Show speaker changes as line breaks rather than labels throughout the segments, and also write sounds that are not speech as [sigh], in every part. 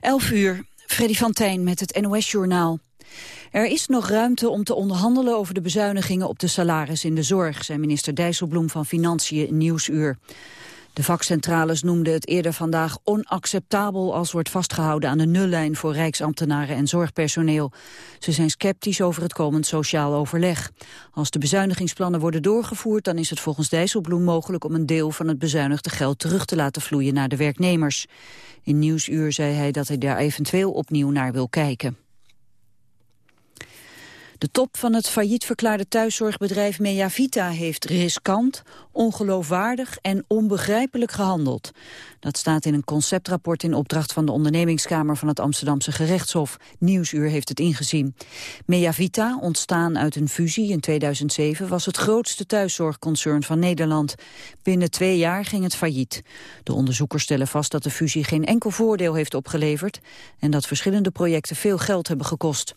11 uur, Freddy van Tijn met het NOS-journaal. Er is nog ruimte om te onderhandelen over de bezuinigingen op de salaris in de zorg, zei minister Dijsselbloem van Financiën in Nieuwsuur. De vakcentrales noemden het eerder vandaag onacceptabel als wordt vastgehouden aan de nullijn voor rijksambtenaren en zorgpersoneel. Ze zijn sceptisch over het komend sociaal overleg. Als de bezuinigingsplannen worden doorgevoerd, dan is het volgens Dijsselbloem mogelijk om een deel van het bezuinigde geld terug te laten vloeien naar de werknemers. In Nieuwsuur zei hij dat hij daar eventueel opnieuw naar wil kijken. De top van het failliet verklaarde thuiszorgbedrijf Meavita heeft riskant, ongeloofwaardig en onbegrijpelijk gehandeld. Dat staat in een conceptrapport in opdracht van de ondernemingskamer van het Amsterdamse gerechtshof. Nieuwsuur heeft het ingezien. Meavita, ontstaan uit een fusie in 2007, was het grootste thuiszorgconcern van Nederland. Binnen twee jaar ging het failliet. De onderzoekers stellen vast dat de fusie geen enkel voordeel heeft opgeleverd en dat verschillende projecten veel geld hebben gekost.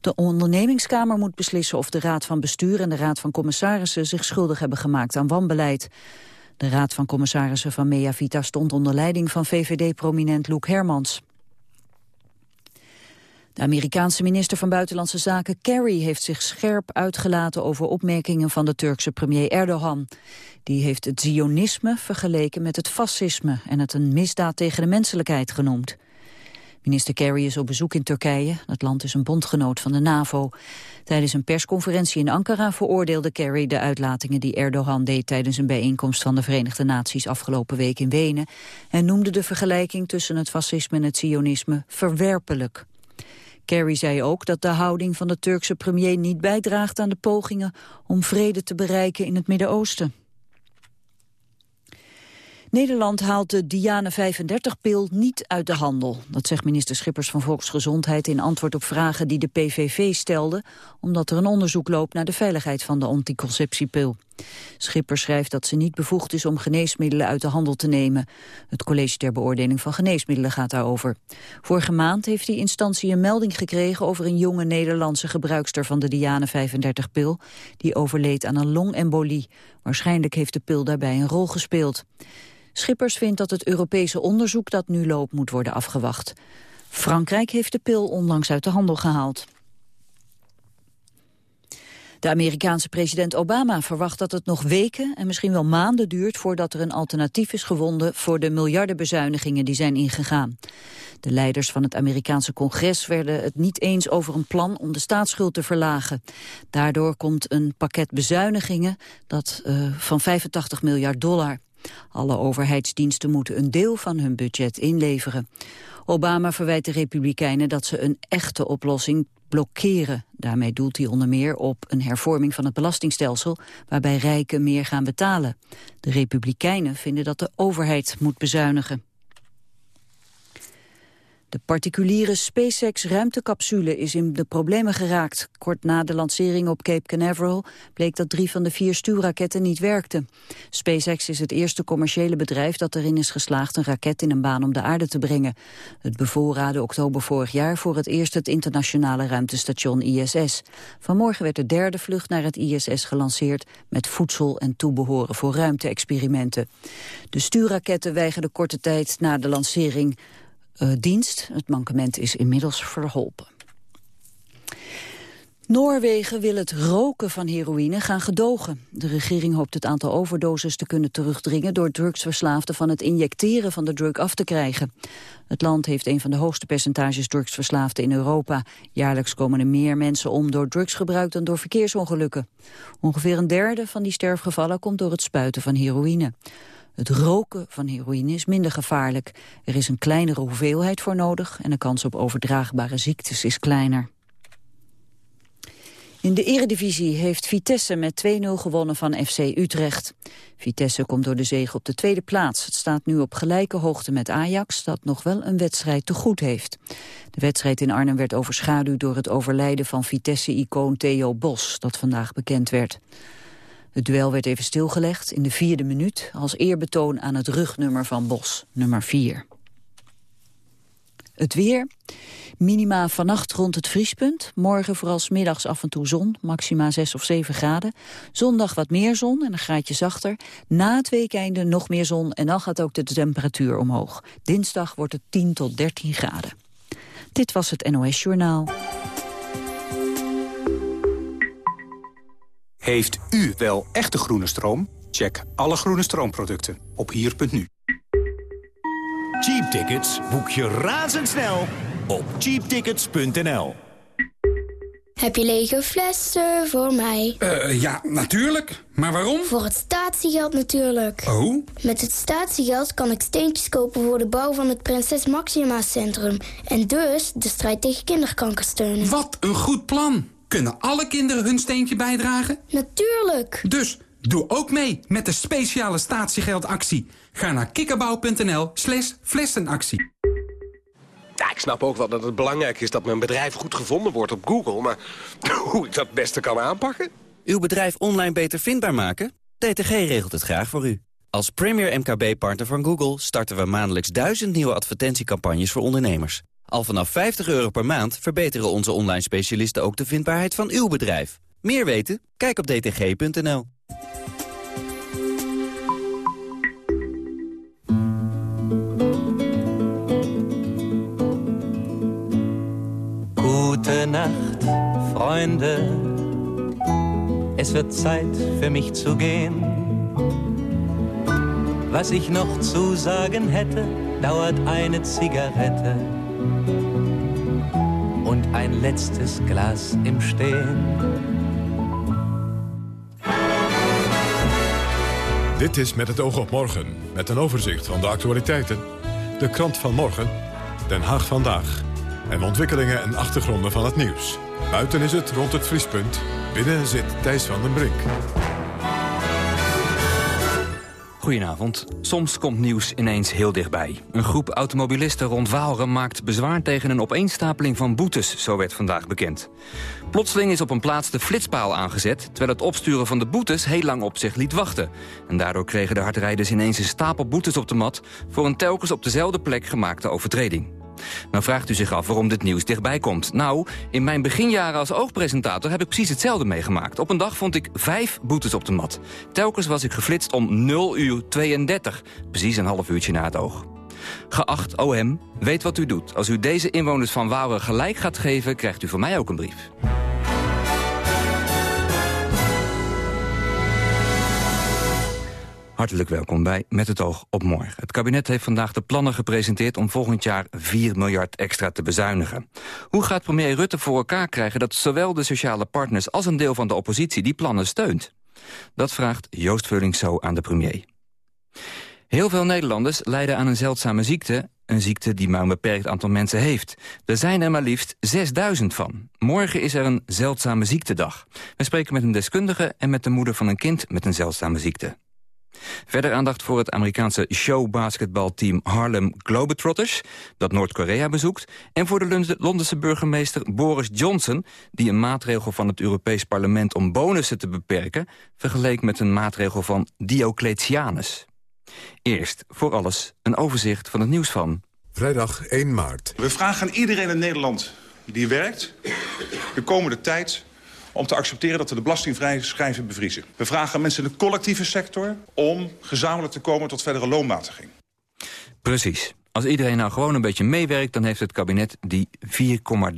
De ondernemingskamer moet beslissen of de Raad van Bestuur en de Raad van Commissarissen zich schuldig hebben gemaakt aan wanbeleid. De Raad van Commissarissen van Mea Vita stond onder leiding van VVD-prominent Loek Hermans. De Amerikaanse minister van Buitenlandse Zaken Kerry heeft zich scherp uitgelaten over opmerkingen van de Turkse premier Erdogan. Die heeft het zionisme vergeleken met het fascisme en het een misdaad tegen de menselijkheid genoemd. Minister Kerry is op bezoek in Turkije. Het land is een bondgenoot van de NAVO. Tijdens een persconferentie in Ankara veroordeelde Kerry de uitlatingen die Erdogan deed tijdens een bijeenkomst van de Verenigde Naties afgelopen week in Wenen en noemde de vergelijking tussen het fascisme en het sionisme verwerpelijk. Kerry zei ook dat de houding van de Turkse premier niet bijdraagt aan de pogingen om vrede te bereiken in het Midden-Oosten. Nederland haalt de Diane 35-pil niet uit de handel. Dat zegt minister Schippers van Volksgezondheid in antwoord op vragen die de PVV stelde, omdat er een onderzoek loopt naar de veiligheid van de anticonceptiepil. Schippers schrijft dat ze niet bevoegd is om geneesmiddelen uit de handel te nemen. Het college ter beoordeling van geneesmiddelen gaat daarover. Vorige maand heeft die instantie een melding gekregen over een jonge Nederlandse gebruikster van de Diane 35-pil, die overleed aan een longembolie. Waarschijnlijk heeft de pil daarbij een rol gespeeld. Schippers vindt dat het Europese onderzoek dat nu loopt moet worden afgewacht. Frankrijk heeft de pil onlangs uit de handel gehaald. De Amerikaanse president Obama verwacht dat het nog weken en misschien wel maanden duurt voordat er een alternatief is gewonden voor de miljardenbezuinigingen die zijn ingegaan. De leiders van het Amerikaanse congres werden het niet eens over een plan om de staatsschuld te verlagen. Daardoor komt een pakket bezuinigingen dat, uh, van 85 miljard dollar. Alle overheidsdiensten moeten een deel van hun budget inleveren. Obama verwijt de Republikeinen dat ze een echte oplossing blokkeren. Daarmee doelt hij onder meer op een hervorming van het belastingstelsel... waarbij rijken meer gaan betalen. De Republikeinen vinden dat de overheid moet bezuinigen. De particuliere SpaceX-ruimtecapsule is in de problemen geraakt. Kort na de lancering op Cape Canaveral bleek dat drie van de vier stuurraketten niet werkten. SpaceX is het eerste commerciële bedrijf dat erin is geslaagd een raket in een baan om de aarde te brengen. Het bevoorraadde oktober vorig jaar voor het eerst het internationale ruimtestation ISS. Vanmorgen werd de derde vlucht naar het ISS gelanceerd met voedsel en toebehoren voor ruimte-experimenten. De stuurraketten weigerden korte tijd na de lancering uh, dienst. Het mankement is inmiddels verholpen. Noorwegen wil het roken van heroïne gaan gedogen. De regering hoopt het aantal overdoses te kunnen terugdringen... door drugsverslaafden van het injecteren van de drug af te krijgen. Het land heeft een van de hoogste percentages drugsverslaafden in Europa. Jaarlijks komen er meer mensen om door drugsgebruik dan door verkeersongelukken. Ongeveer een derde van die sterfgevallen komt door het spuiten van heroïne. Het roken van heroïne is minder gevaarlijk. Er is een kleinere hoeveelheid voor nodig en de kans op overdraagbare ziektes is kleiner. In de eredivisie heeft Vitesse met 2-0 gewonnen van FC Utrecht. Vitesse komt door de zege op de tweede plaats. Het staat nu op gelijke hoogte met Ajax, dat nog wel een wedstrijd te goed heeft. De wedstrijd in Arnhem werd overschaduwd door het overlijden van Vitesse-icoon Theo Bos, dat vandaag bekend werd. Het duel werd even stilgelegd in de vierde minuut... als eerbetoon aan het rugnummer van Bos, nummer 4. Het weer. Minima vannacht rond het vriespunt. Morgen vooral middags af en toe zon, maxima 6 of 7 graden. Zondag wat meer zon en een graadje zachter. Na het weekende nog meer zon en dan gaat ook de temperatuur omhoog. Dinsdag wordt het 10 tot 13 graden. Dit was het NOS Journaal.
Heeft u wel echte groene stroom? Check alle groene stroomproducten op hier.nu.
Cheap tickets boek je razendsnel op cheaptickets.nl.
Heb je lege flessen voor mij?
Uh, ja, natuurlijk. Maar waarom?
Voor het statiegeld natuurlijk.
Oh?
Met het statiegeld kan ik steentjes kopen voor de bouw van het Prinses Maxima Centrum. En dus de strijd tegen kinderkanker steunen.
Wat een goed plan. Kunnen alle kinderen hun steentje bijdragen?
Natuurlijk.
Dus doe ook mee met de speciale statiegeldactie. Ga naar kikkerbouw.nl slash flessenactie.
Ja, ik snap ook wel dat het belangrijk is dat mijn bedrijf goed gevonden wordt op Google. Maar [laughs] hoe ik dat het beste kan aanpakken?
Uw bedrijf online beter vindbaar maken? DTG regelt het graag voor u. Als premier MKB-partner van Google starten we maandelijks duizend nieuwe advertentiecampagnes voor ondernemers. Al vanaf 50 euro per maand verbeteren onze online specialisten ook de vindbaarheid van uw bedrijf. Meer weten? Kijk op dtg.nl.
Nacht, Freunde. Es wird Zeit für mich zu gehen. Was ich noch zu sagen hätte, dauert eine Zigarette und ein letztes Glas im Stehen.
Dit is Met het oog op morgen, met een overzicht van de actualiteiten. De krant van morgen, Den Haag vandaag. En ontwikkelingen en achtergronden van het nieuws. Buiten is het rond het vriespunt. Binnen zit Thijs van den Brink.
Goedenavond. Soms komt nieuws ineens heel dichtbij. Een groep automobilisten rond Waalre maakt bezwaar tegen een opeenstapeling van boetes, zo werd vandaag bekend. Plotseling is op een plaats de flitspaal aangezet, terwijl het opsturen van de boetes heel lang op zich liet wachten. En daardoor kregen de hardrijders ineens een stapel boetes op de mat voor een telkens op dezelfde plek gemaakte overtreding. Nou vraagt u zich af waarom dit nieuws dichtbij komt. Nou, in mijn beginjaren als oogpresentator heb ik precies hetzelfde meegemaakt. Op een dag vond ik vijf boetes op de mat. Telkens was ik geflitst om 0 uur 32. Precies een half uurtje na het oog. Geacht OM, weet wat u doet. Als u deze inwoners van Wouwen gelijk gaat geven... krijgt u van mij ook een brief. Hartelijk welkom bij Met het oog op morgen. Het kabinet heeft vandaag de plannen gepresenteerd om volgend jaar 4 miljard extra te bezuinigen. Hoe gaat premier Rutte voor elkaar krijgen dat zowel de sociale partners als een deel van de oppositie die plannen steunt? Dat vraagt Joost Vullings zo aan de premier. Heel veel Nederlanders lijden aan een zeldzame ziekte, een ziekte die maar een beperkt aantal mensen heeft. Er zijn er maar liefst 6000 van. Morgen is er een zeldzame ziektedag. We spreken met een deskundige en met de moeder van een kind met een zeldzame ziekte. Verder aandacht voor het Amerikaanse showbasketbalteam Harlem Globetrotters... dat Noord-Korea bezoekt. En voor de Londense burgemeester Boris Johnson... die een maatregel van het Europees Parlement om bonussen te beperken... vergeleek met een maatregel van Diocletianus. Eerst, voor alles, een overzicht van het nieuws van...
Vrijdag 1 maart.
We vragen aan iedereen in Nederland die werkt... de komende tijd om te accepteren dat we de belastingvrije schijven bevriezen. We vragen mensen in de collectieve sector om gezamenlijk te komen tot verdere loonmatiging.
Precies. Als iedereen nou gewoon een beetje meewerkt... dan heeft het kabinet die 4,3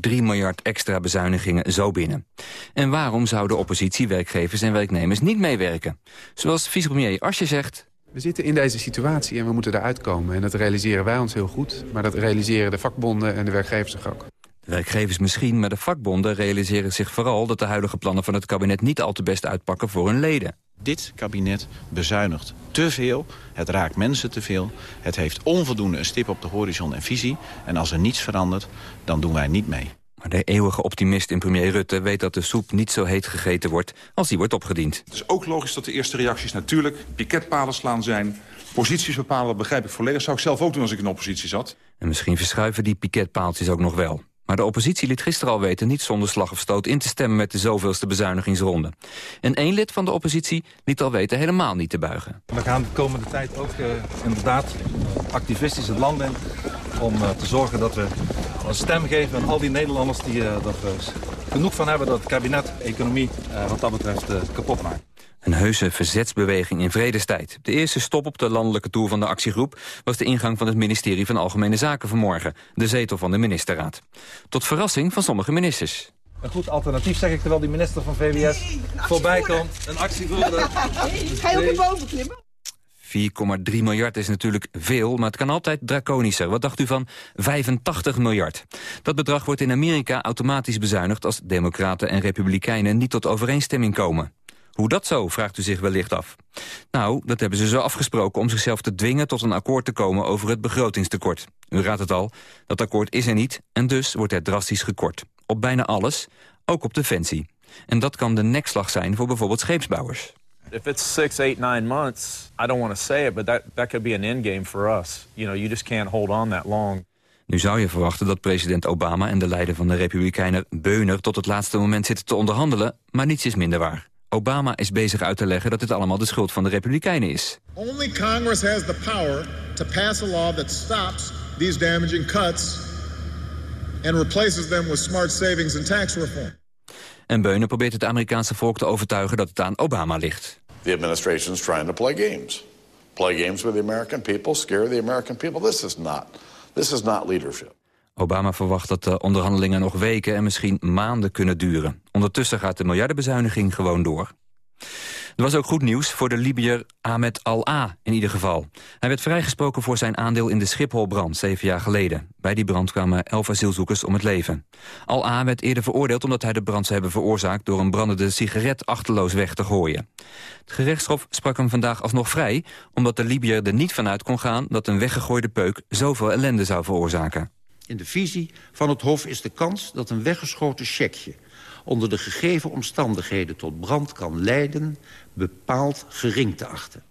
miljard extra bezuinigingen zo binnen. En waarom zouden oppositie, werkgevers en werknemers niet meewerken? Zoals vicepremier Asje zegt...
We zitten in deze situatie en we moeten eruit komen. En dat realiseren wij ons heel goed. Maar dat realiseren de vakbonden en de werkgevers ook.
De werkgevers misschien, maar de vakbonden realiseren zich vooral... dat de huidige plannen van het kabinet niet al te best uitpakken voor hun leden.
Dit kabinet bezuinigt te veel, het raakt mensen te veel... het heeft onvoldoende een stip op de horizon en visie... en als er niets verandert, dan doen wij niet mee.
Maar de eeuwige optimist in premier Rutte weet dat de soep niet zo heet gegeten wordt... als die wordt opgediend.
Het is ook logisch dat de eerste reacties natuurlijk piketpalen slaan zijn... Posities bepalen, begrijp ik volledig. Zou ik zelf ook doen als ik in de oppositie zat.
En misschien verschuiven die piketpaaltjes ook nog wel. Maar de oppositie liet gisteren al weten niet zonder slag of stoot in te stemmen met de zoveelste bezuinigingsronde. En één lid van de oppositie liet al weten helemaal niet te buigen.
We gaan de komende tijd ook uh, inderdaad activistisch het land in om uh, te zorgen dat we een stem geven aan al die Nederlanders die uh, er genoeg van hebben dat het kabinet economie wat dat betreft kapot maakt.
Een heuse verzetsbeweging in vredestijd. De eerste stop op de landelijke tour van de actiegroep... was de ingang van het ministerie van Algemene Zaken vanmorgen. De zetel van de ministerraad. Tot verrassing van sommige ministers.
Een goed alternatief, zeg ik, terwijl die minister van VWS nee, voorbij komt. Een actie voor de... [laughs]
Ga je ook naar boven klimmen?
4,3 miljard is natuurlijk veel, maar het kan altijd draconischer. Wat dacht u van 85 miljard? Dat bedrag wordt in Amerika automatisch bezuinigd... als democraten en republikeinen niet tot overeenstemming komen. Hoe dat zo, vraagt u zich wellicht af. Nou, dat hebben ze zo afgesproken om zichzelf te dwingen tot een akkoord te komen over het begrotingstekort. U raadt het al, dat akkoord is er niet en dus wordt er drastisch gekort. Op bijna alles, ook op defensie. En dat kan de nekslag zijn voor bijvoorbeeld scheepsbouwers.
If it's six, eight, nine months, I don't want to say it, but that, that could be an endgame for us. You know, you just can't hold on that long.
Nu zou je verwachten dat president Obama en de leider van de Republikeinen Beuner tot het laatste moment zitten te onderhandelen, maar niets is minder waar. Obama is bezig uit te leggen dat dit allemaal de schuld van de Republikeinen is.
Only Congress has the power to pass a law that stops these damaging cuts and replaces them with smart savings and tax reform.
En Beunen probeert het Amerikaanse volk te overtuigen dat het aan Obama ligt.
The administration is trying to play games. Play games with the American people, scare the American people. This is not, this is not leadership.
Obama verwacht dat de onderhandelingen nog weken en misschien maanden kunnen duren. Ondertussen gaat de miljardenbezuiniging gewoon door. Er was ook goed nieuws voor de Libiër Ahmed Al-A in ieder geval. Hij werd vrijgesproken voor zijn aandeel in de Schipholbrand zeven jaar geleden. Bij die brand kwamen elf asielzoekers om het leven. Al-A werd eerder veroordeeld omdat hij de brand zou hebben veroorzaakt... door een brandende sigaret achterloos weg te gooien. Het gerechtshof sprak hem vandaag alsnog vrij... omdat de Libiër er niet vanuit kon gaan dat een weggegooide peuk zoveel ellende zou veroorzaken.
In de visie van het Hof is de kans dat een weggeschoten checkje... onder de gegeven omstandigheden tot brand kan leiden... bepaald gering te achten.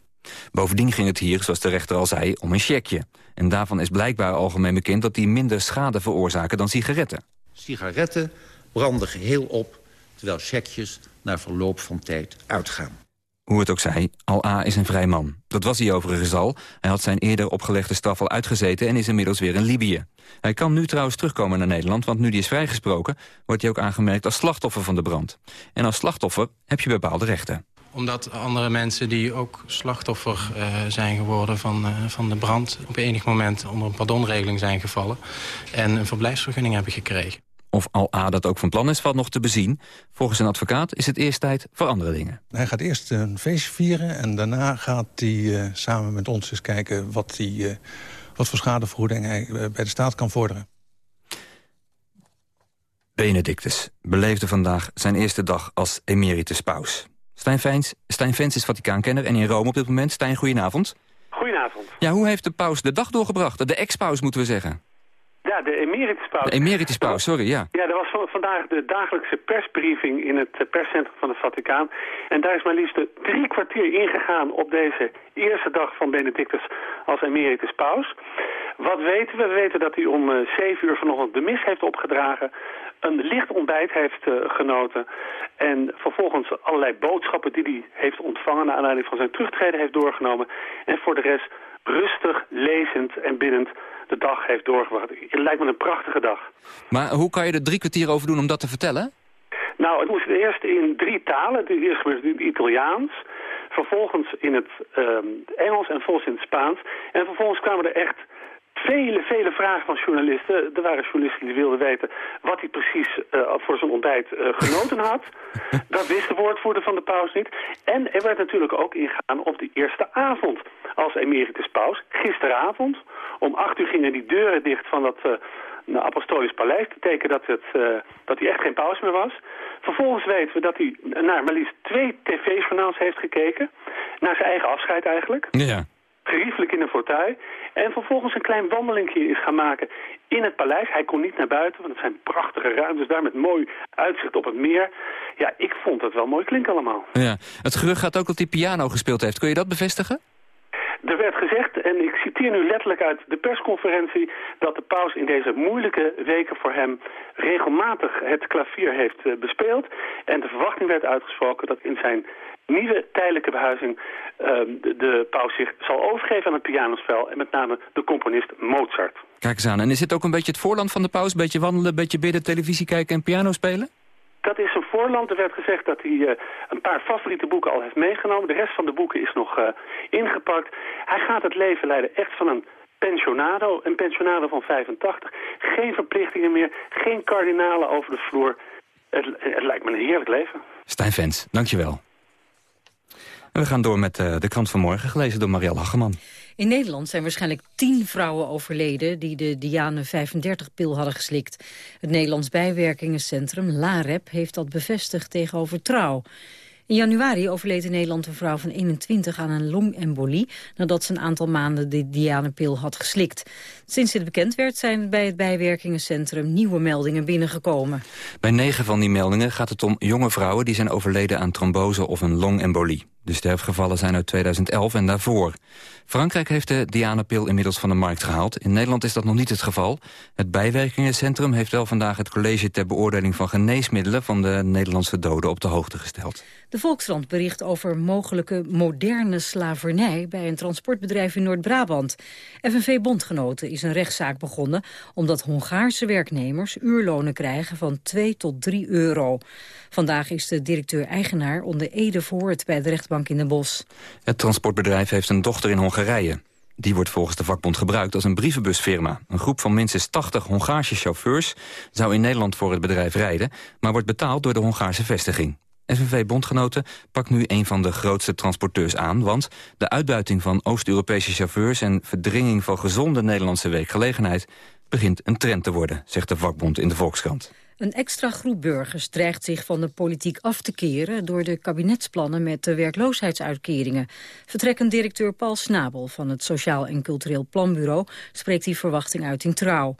Bovendien ging het hier, zoals de rechter al zei, om een checkje. En daarvan is blijkbaar algemeen bekend dat die minder schade veroorzaken dan sigaretten.
Sigaretten branden geheel op, terwijl checkjes na verloop van tijd uitgaan.
Hoe het ook zij, Al-A is een vrij man. Dat was hij overigens al. Hij had zijn eerder opgelegde straf al uitgezeten... en is inmiddels weer in Libië. Hij kan nu trouwens terugkomen naar Nederland... want nu hij is vrijgesproken, wordt hij ook aangemerkt als slachtoffer van de brand. En als slachtoffer heb je bepaalde rechten
omdat andere mensen die ook slachtoffer uh, zijn geworden van, uh, van de brand... op enig moment onder een pardonregeling zijn gevallen... en een verblijfsvergunning hebben gekregen.
Of Al-A dat ook van plan is, valt nog te bezien. Volgens een advocaat is het eerst tijd voor andere dingen.
Hij gaat eerst een feestje vieren en daarna gaat hij uh, samen met ons eens kijken... wat, die, uh, wat voor schadevergoeding hij uh, bij de staat kan vorderen.
Benedictus beleefde vandaag zijn eerste dag als emeritus paus. Stijn Vens, Stijn Vens is Vaticaankenner en in Rome op dit moment. Stijn, goedenavond.
Goedenavond.
Ja, hoe heeft de paus de dag doorgebracht? De ex-paus moeten we zeggen.
Ja, de emerituspaus.
De emerituspaus, sorry, ja.
Ja, er was vandaag de dagelijkse persbriefing in het eh, perscentrum van de Vaticaan. En daar is maar liefst drie kwartier ingegaan op deze eerste dag van Benedictus als emerituspaus. Wat weten we? We weten dat hij om uh, zeven uur vanochtend de mis heeft opgedragen een licht ontbijt heeft uh, genoten... en vervolgens allerlei boodschappen die hij heeft ontvangen... naar aanleiding van zijn terugtreden heeft doorgenomen... en voor de rest rustig, lezend en binnend de dag heeft doorgebracht. Het lijkt me een prachtige dag.
Maar hoe kan je er drie kwartier over doen om dat te vertellen?
Nou, het moest eerst in drie talen. Eerst gebeurde in het Italiaans, vervolgens in het um, Engels en vervolgens in het Spaans. En vervolgens kwamen er echt vele, vele vragen van journalisten. Er waren journalisten die wilden weten wat hij precies uh, voor zijn ontbijt uh, genoten had. [laughs] Dat wist de woordvoerder van de paus niet. En er werd natuurlijk ook ingegaan op de eerste avond als emeritus paus. Gisteravond om acht uur gingen die deuren dicht van dat uh, apostolisch paleis. Dat betekent dat, het, dat hij echt geen paus meer was. Vervolgens weten we dat hij naar maar liefst twee tv-journaals heeft gekeken. Naar zijn eigen afscheid eigenlijk.
Ja
geriefelijk in een fauteuil. En vervolgens een klein wandelingje is gaan maken in het paleis. Hij kon niet naar buiten, want het zijn prachtige ruimtes daar met mooi uitzicht op het meer. Ja, ik vond het wel mooi klinken allemaal.
Ja. Het gerucht gaat ook dat hij piano gespeeld heeft. Kun je dat bevestigen?
Er werd gezegd, en ik citeer nu letterlijk uit de persconferentie... dat de paus in deze moeilijke weken voor hem regelmatig het klavier heeft uh, bespeeld. En de verwachting werd uitgesproken dat in zijn nieuwe tijdelijke behuizing... Uh, de, de paus zich zal overgeven aan het pianospel... en met name de componist Mozart.
Kijk eens aan. En is dit ook een beetje het voorland van de paus? Beetje wandelen, beetje bidden, televisie kijken en piano spelen?
Dat is een voorland. Er werd gezegd dat hij uh, een paar favoriete boeken al heeft meegenomen. De rest van de boeken is nog uh, ingepakt. Hij gaat het leven leiden echt van een pensionado. Een pensionado van 85. Geen verplichtingen meer. Geen kardinalen over de vloer. Het, het lijkt me een heerlijk leven.
Stijn Vens, dankjewel. En we gaan door met uh, de krant van morgen, gelezen door Marielle Hageman.
In Nederland zijn waarschijnlijk tien vrouwen overleden... die de Diane 35-pil hadden geslikt. Het Nederlands Bijwerkingencentrum, LAREP, heeft dat bevestigd tegenover Trouw. In januari overleed in Nederland een vrouw van 21 aan een longembolie... nadat ze een aantal maanden de Dianepil had geslikt. Sinds dit bekend werd zijn bij het bijwerkingencentrum nieuwe meldingen binnengekomen.
Bij negen van die meldingen gaat het om jonge vrouwen... die zijn overleden aan trombose of een longembolie. De sterfgevallen zijn uit 2011 en daarvoor. Frankrijk heeft de Dianapil inmiddels van de markt gehaald. In Nederland is dat nog niet het geval. Het bijwerkingencentrum heeft wel vandaag het college ter beoordeling van geneesmiddelen van de Nederlandse doden op de hoogte gesteld.
De Volkskrant bericht over mogelijke moderne slavernij bij een transportbedrijf in Noord-Brabant. FNV-bondgenoten is een rechtszaak begonnen omdat Hongaarse werknemers uurlonen krijgen van 2 tot 3 euro. Vandaag is de directeur-eigenaar onder Ede verhoord bij de rechtbank in Den Bosch.
Het transportbedrijf heeft een dochter in Hongarije. Die wordt volgens de vakbond gebruikt als een brievenbusfirma. Een groep van minstens 80 Hongaarse chauffeurs zou in Nederland voor het bedrijf rijden... maar wordt betaald door de Hongaarse vestiging. FNV-bondgenoten pakt nu een van de grootste transporteurs aan... want de uitbuiting van Oost-Europese chauffeurs... en verdringing van gezonde Nederlandse werkgelegenheid... begint een trend te worden, zegt de vakbond in de Volkskrant.
Een extra groep burgers dreigt zich van de politiek af te keren... door de kabinetsplannen met de werkloosheidsuitkeringen. Vertrekkend directeur Paul Snabel van het Sociaal en Cultureel Planbureau... spreekt die verwachting uit in trouw.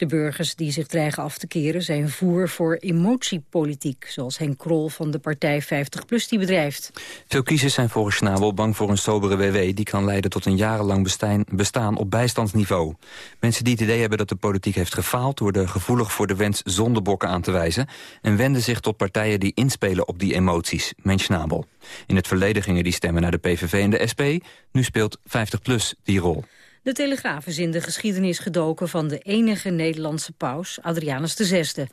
De burgers die zich dreigen af te keren zijn voer voor emotiepolitiek... zoals Henk Krol van de partij 50PLUS die bedrijft.
Veel kiezers zijn volgens Schnabel bang voor een sobere WW... die kan leiden tot een jarenlang bestaan, op bijstandsniveau. Mensen die het idee hebben dat de politiek heeft gefaald... worden gevoelig voor de wens zondebokken aan te wijzen... en wenden zich tot partijen die inspelen op die emoties, meent Schnabel. In het verleden gingen die stemmen naar de PVV en de SP. Nu speelt 50PLUS die rol.
De Telegraaf is in de geschiedenis gedoken van de enige Nederlandse paus, Adrianus VI.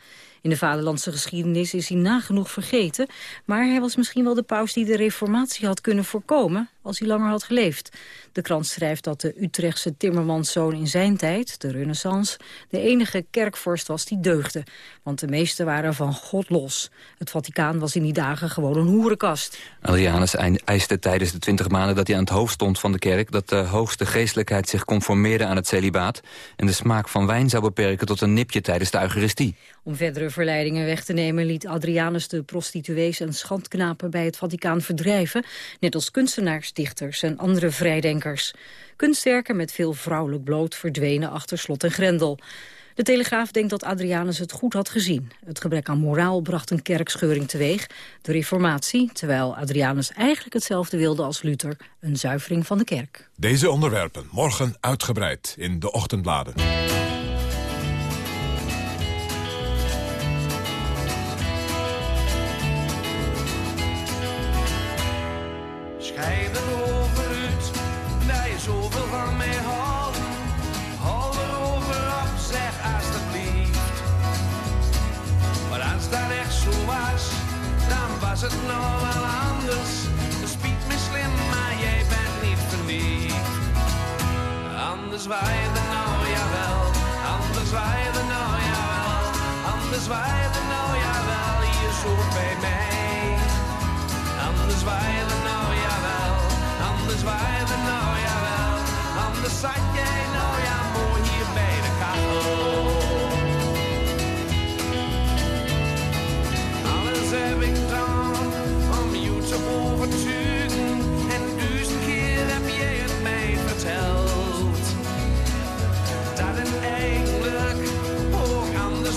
In de vaderlandse geschiedenis is hij nagenoeg vergeten... maar hij was misschien wel de paus die de reformatie had kunnen voorkomen... als hij langer had geleefd. De krant schrijft dat de Utrechtse timmermanszoon in zijn tijd, de renaissance... de enige kerkvorst was die deugde. Want de meesten waren van God los. Het Vaticaan was in die dagen gewoon een hoerenkast.
Adrianus eiste tijdens de twintig maanden dat hij aan het hoofd stond van de kerk... dat de hoogste geestelijkheid zich conformeerde aan het celibaat... en de smaak van wijn zou beperken tot een nipje tijdens de eucharistie.
Om verdere verleidingen weg te nemen liet Adrianus de prostituees en schandknapen bij het Vaticaan verdrijven, net als kunstenaars, dichters en andere vrijdenkers. Kunstwerken met veel vrouwelijk bloot verdwenen achter slot en grendel. De Telegraaf denkt dat Adrianus het goed had gezien. Het gebrek aan moraal bracht een kerkscheuring teweeg, de reformatie, terwijl Adrianus eigenlijk hetzelfde wilde als Luther, een zuivering van de kerk.
Deze onderwerpen morgen uitgebreid in de ochtendbladen.
Was het nou wel anders. Het spiet me slim, maar jij bent niet verliefd. Anders waaide nou, jawel. Anders waaide nou, jawel. Anders waaide nou, jawel. Je zoekt bij mij. Anders waaide nou, jawel. Anders waaide nou, jawel. Anders zat jij nou, ja, mooi hier bij de kachel. Alles heb ik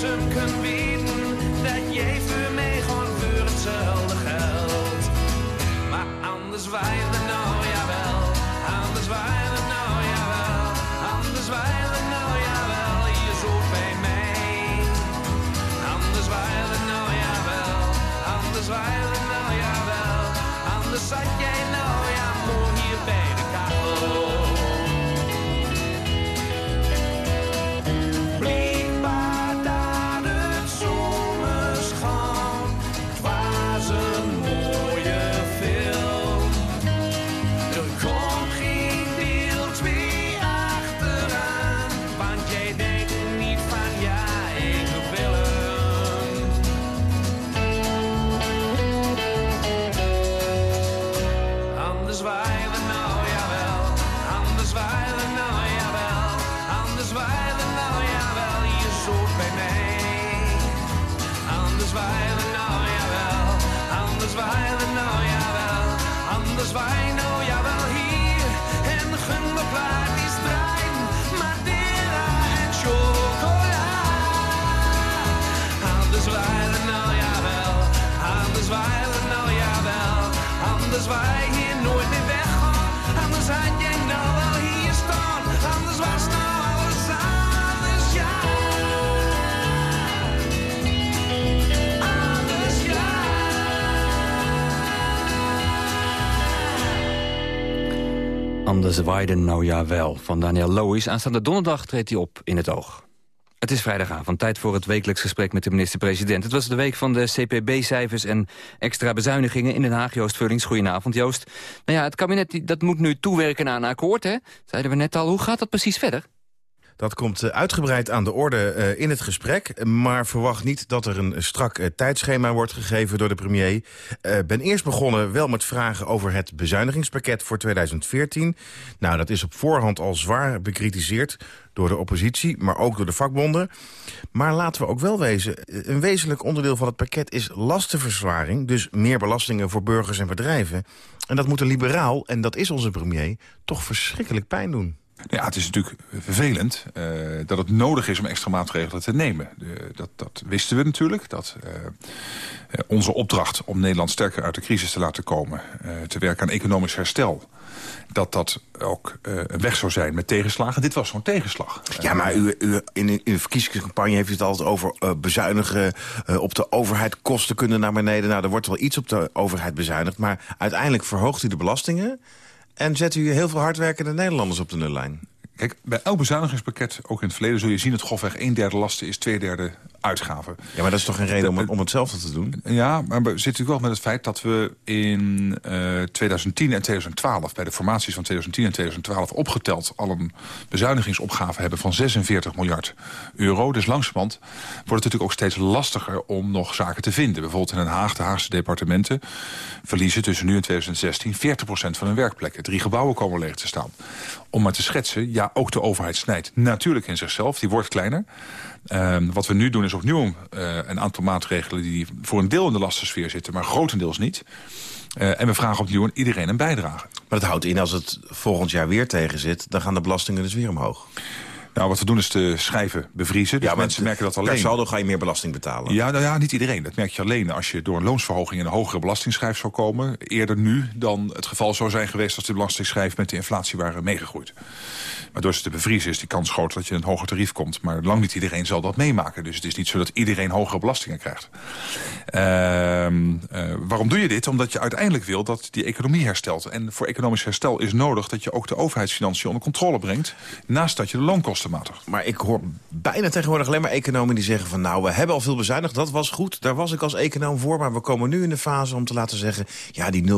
andersom kan weten. Dat jij voor mij gewoon voor hetzelfde geldt. Maar anders waaide nou, jawel. Anders waaide Zwaaien hier nooit meer weggaan. Anders had jij nou wel hier staan. Anders was nou alles anders, ja. Anders, ja.
Anders Weiden nou ja wel. Van Daniel Lois. Aanstaande donderdag treedt hij op in het oog. Het is vrijdagavond, tijd voor het wekelijks gesprek met de minister-president. Het was de week van de CPB-cijfers en extra bezuinigingen in Den Haag. Joost Vullings, goedenavond Joost. Nou ja, het kabinet dat moet nu toewerken aan een akkoord, hè? Zeiden we net al. Hoe gaat dat precies verder?
Dat komt eh, uitgebreid aan de orde eh, in het gesprek. Maar verwacht niet dat er een strak eh, tijdschema wordt gegeven door de premier. Ben eerst begonnen wel met vragen over het bezuinigingspakket voor 2014. Nou, dat is op voorhand al zwaar bekritiseerd door de oppositie, maar ook door de vakbonden. Maar laten we ook wel wezen, een wezenlijk onderdeel van het pakket is lastenverzwaring. Dus meer belastingen voor burgers en bedrijven. En dat moet een liberaal, en dat is onze premier, toch verschrikkelijk pijn doen.
Ja, het is natuurlijk vervelend eh, dat het nodig is om extra maatregelen te nemen. De- dat, dat wisten we natuurlijk. Dat eh, eh, onze opdracht om Nederland sterker uit de crisis te laten komen... te werken aan economisch herstel... dat dat ook een weg zou zijn met tegenslagen. Dit was zo'n tegenslag.
Ja, maar u, u, in, in de verkiezingscampagne heeft u het altijd over bezuinigen... op de overheid, kosten kunnen naar beneden. Nou, er wordt wel iets op de overheid bezuinigd... maar uiteindelijk verhoogt u de belastingen... en zet u heel veel hardwerkende Nederlanders op de nullijn.
Kijk, bij elk bezuinigingspakket, ook in het verleden... zul je zien dat grofweg een derde lasten is, twee derde uitgaven.
Ja, maar dat is toch geen reden om, om hetzelfde te doen?
Ja, maar we zitten natuurlijk wel met het feit dat we in eh 2010 en 2012... bij de formaties van 2010 en 2012 opgeteld... al een bezuinigingsopgave hebben van 46 miljard euro. Dus langzamerhand wordt het natuurlijk ook steeds lastiger om nog zaken te vinden. Bijvoorbeeld in Den Haag, de Haagse departementen... verliezen tussen nu en 2016 40% van hun werkplekken. Drie gebouwen komen leeg te staan. Om maar te schetsen, ja, ook de overheid snijdt natuurlijk in zichzelf. Die wordt kleiner. Ehm, wat we nu doen is opnieuw eh, een aantal maatregelen... die voor een deel in de lastensfeer zitten, maar grotendeels niet. Eh, en we vragen opnieuw aan iedereen een bijdrage.
Maar dat houdt in, als het volgend jaar weer tegen zit... dan gaan de belastingen dus weer omhoog.
Nou, wat we doen is de schijven bevriezen. Dus
Ja,
mensen merken dat alleen.
Per saldo ga je meer belasting betalen.
Ja, nou ja, niet iedereen. Dat merk je alleen als je door een loonsverhoging in een hogere belastingschijf zou komen. Eerder nu dan het geval zou zijn geweest als de belastingschijf met de inflatie waren meegegroeid. Maar door ze te bevriezen is die kans groot dat je een hoger tarief komt. Maar lang niet iedereen zal dat meemaken. Dus het is niet zo dat iedereen hogere belastingen krijgt. Ehm, eh, waarom doe je dit? Omdat je uiteindelijk wil dat die economie herstelt. En voor economisch herstel is nodig dat je ook de overheidsfinanciën onder controle brengt. Naast dat je de loonkosten
Maar ik hoor bijna tegenwoordig alleen maar economen die zeggen van... nou, we hebben al veel bezuinigd, dat was goed. Daar was ik als econoom voor. Maar we komen nu in de fase om te laten zeggen... ja, die 0,3,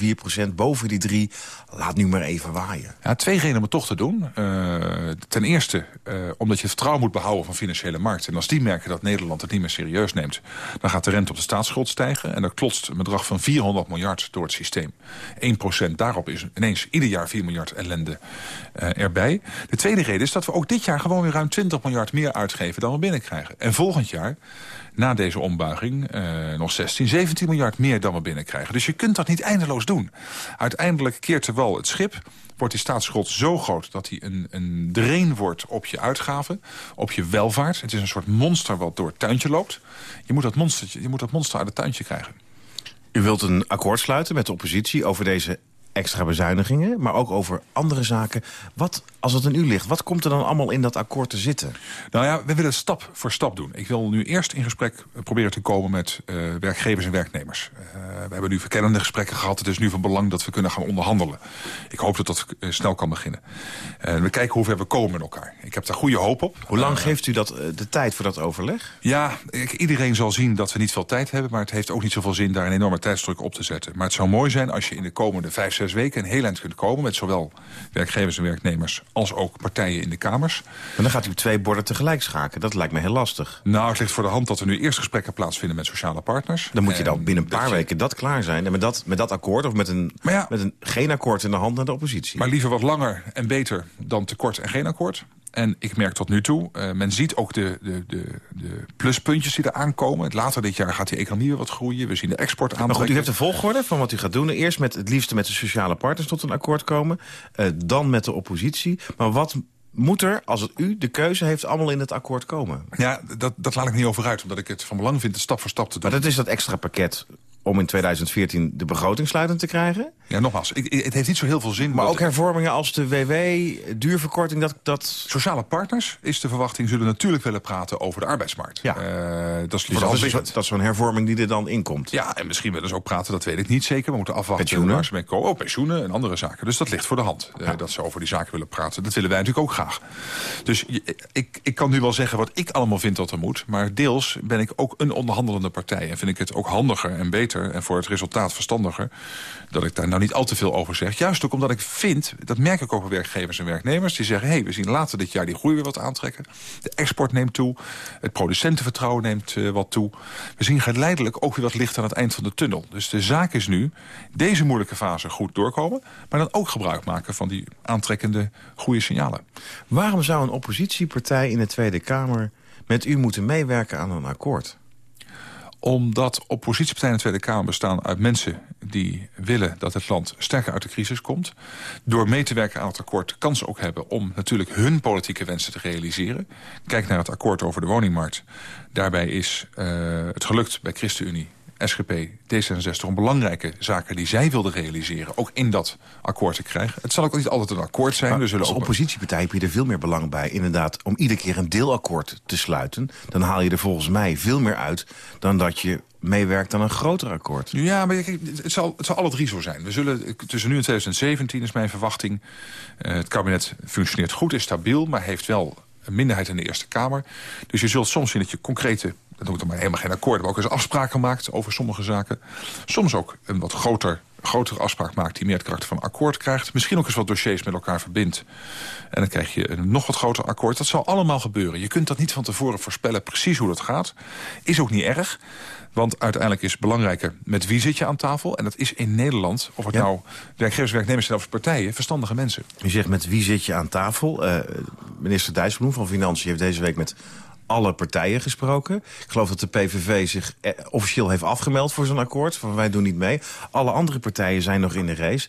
0,4 procent boven die 3, laat nu maar even waaien.
Ja, twee redenen om het toch te doen. Eh, ten eerste eh, omdat je het vertrouwen moet behouden van financiële markten. En als die merken dat Nederland het niet meer serieus neemt... dan gaat de rente op de staatsschuld stijgen. En dan klotst een bedrag van 400 miljard door het systeem. 1% daarop is ineens ieder jaar 4 miljard ellende eh, erbij. De tweede reden is dat we ook dit jaar gewoon weer ruim 20 miljard meer uitgeven... dan we binnenkrijgen. En volgend jaar na deze ombuiging eh, nog 16, 17 miljard meer dan we binnenkrijgen. Dus je kunt dat niet eindeloos doen. Uiteindelijk keert er wel het schip wordt die staatsschuld zo groot dat hij een, een drain wordt op je uitgaven, op je welvaart. Het is een soort monster wat door het tuintje loopt. Je moet dat, monstertje, je moet dat monster uit het tuintje krijgen.
U wilt een akkoord sluiten met de oppositie over deze extra bezuinigingen... maar ook over andere zaken. Wat, als het aan u ligt, wat komt er dan allemaal in dat akkoord te zitten?
Nou ja, we willen stap voor stap doen. Ik wil nu eerst in gesprek proberen te komen met uh, werkgevers en werknemers. Uh, we hebben nu verkennende gesprekken gehad. Het is nu van belang dat we kunnen gaan onderhandelen. Ik hoop dat dat uh, snel kan beginnen. we kijken hoe ver we komen met elkaar. Ik heb daar goede hoop op.
Hoe lang geeft u dat, de tijd voor dat overleg?
Ja, ik, iedereen zal zien dat we niet veel tijd hebben... maar het heeft ook niet zoveel zin daar een enorme tijdsdruk op te zetten. Maar het zou mooi zijn als je in de komende vijf, zes weken... een heel eind kunt komen met zowel werkgevers en werknemers... als ook partijen in de Kamers.
Maar dan gaat u twee borden tegelijk schaken. Dat lijkt me heel lastig.
Nou, het ligt voor de hand dat er nu eerst gesprekken plaatsvinden met sociale partners.
Dan moet je dan binnen een paar weken dat klaar zijn. En met dat, met dat akkoord of met een, ja, met een geen akkoord in de hand naar de oppositie.
Maar liever wat langer en beter dan tekort en geen akkoord. En ik merk tot nu toe, uh, men ziet ook de, de, de, de pluspuntjes die er aankomen. Later dit jaar gaat die economie weer wat groeien. We zien de export aantrekken.
Maar goed, u heeft de volgorde van wat u gaat doen. Eerst met het liefste met de sociale partners tot een akkoord komen. Uh, dan met de oppositie. Maar wat moet er, als het u de keuze heeft, allemaal in het akkoord komen?
Ja, dat, dat laat ik niet over uit. Omdat ik het van belang vind het stap voor stap te doen.
Maar dat is dat extra pakket om in 2014 de begroting sluitend te krijgen?
Ja, nogmaals, ik, het heeft niet zo heel veel zin.
Maar ook hervormingen als de WW, duurverkorting, dat, dat...
Sociale partners, is de verwachting, zullen natuurlijk willen praten over de arbeidsmarkt.
Ja.
Uh, dat is,
dat is, dat is zo'n hervorming die er dan inkomt.
Ja, en misschien willen ze ook praten, dat weet ik niet zeker. We moeten afwachten
pensioenen.
waar ze mee komen. Oh, pensioenen en andere zaken. Dus dat ligt voor de hand, uh, dat ze over die zaken willen praten. Dat willen wij natuurlijk ook graag. Dus ik, ik kan nu wel zeggen wat ik allemaal vind dat er moet. Maar deels ben ik ook een onderhandelende partij. En vind ik het ook handiger en beter en voor het resultaat verstandiger... dat ik daar nou niet al te veel over zeg. Juist ook omdat ik vind, dat merk ik ook bij werkgevers en werknemers... die zeggen, hé, hey, we zien later dit jaar die groei weer wat aantrekken. De export neemt toe, het producentenvertrouwen neemt uh, wat toe. We zien geleidelijk ook weer wat licht aan het eind van de tunnel. Dus de zaak is nu deze moeilijke fase goed doorkomen... maar dan ook gebruik maken van die aantrekkende goede signalen.
Waarom zou een oppositiepartij in de Tweede Kamer met u moeten meewerken aan een akkoord?
Omdat oppositiepartijen in de Tweede Kamer bestaan uit mensen... die willen dat het land sterker uit de crisis komt. Door mee te werken aan het akkoord kan ze ook hebben... om natuurlijk hun politieke wensen te realiseren. Kijk naar het akkoord over de woningmarkt. Daarbij is uh, het gelukt bij ChristenUnie SGP, D66 om belangrijke zaken die zij wilden realiseren... ook in dat akkoord te krijgen. Het zal ook niet altijd een akkoord zijn.
Maar zullen als oppositiepartij heb je er veel meer belang bij... inderdaad, om iedere keer een deelakkoord te sluiten. Dan haal je er volgens mij veel meer uit... dan dat je meewerkt aan een groter akkoord.
Ja, maar kijk, het, zal, het zal alle drie zo zijn. We zullen, tussen nu en 2017 is mijn verwachting... Uh, het kabinet functioneert goed, is stabiel... maar heeft wel een minderheid in de Eerste Kamer. Dus je zult soms zien dat je concrete dat noemt dan maar helemaal geen akkoord, maar ook eens afspraken gemaakt over sommige zaken. Soms ook een wat groter, grotere afspraak maakt die meer het karakter van akkoord krijgt. Misschien ook eens wat dossiers met elkaar verbindt. En dan krijg je een nog wat groter akkoord. Dat zal allemaal gebeuren. Je kunt dat niet van tevoren voorspellen precies hoe dat gaat. Is ook niet erg. Want uiteindelijk is het belangrijker met wie zit je aan tafel. En dat is in Nederland, of het ja. nou werkgevers, werknemers zijn of partijen, verstandige mensen.
U zegt met wie zit je aan tafel. Uh, minister Dijsselbloem van Financiën heeft deze week met alle partijen gesproken. Ik geloof dat de PVV zich eh, officieel heeft afgemeld voor zo'n akkoord. Van wij doen niet mee. Alle andere partijen zijn nog in de race.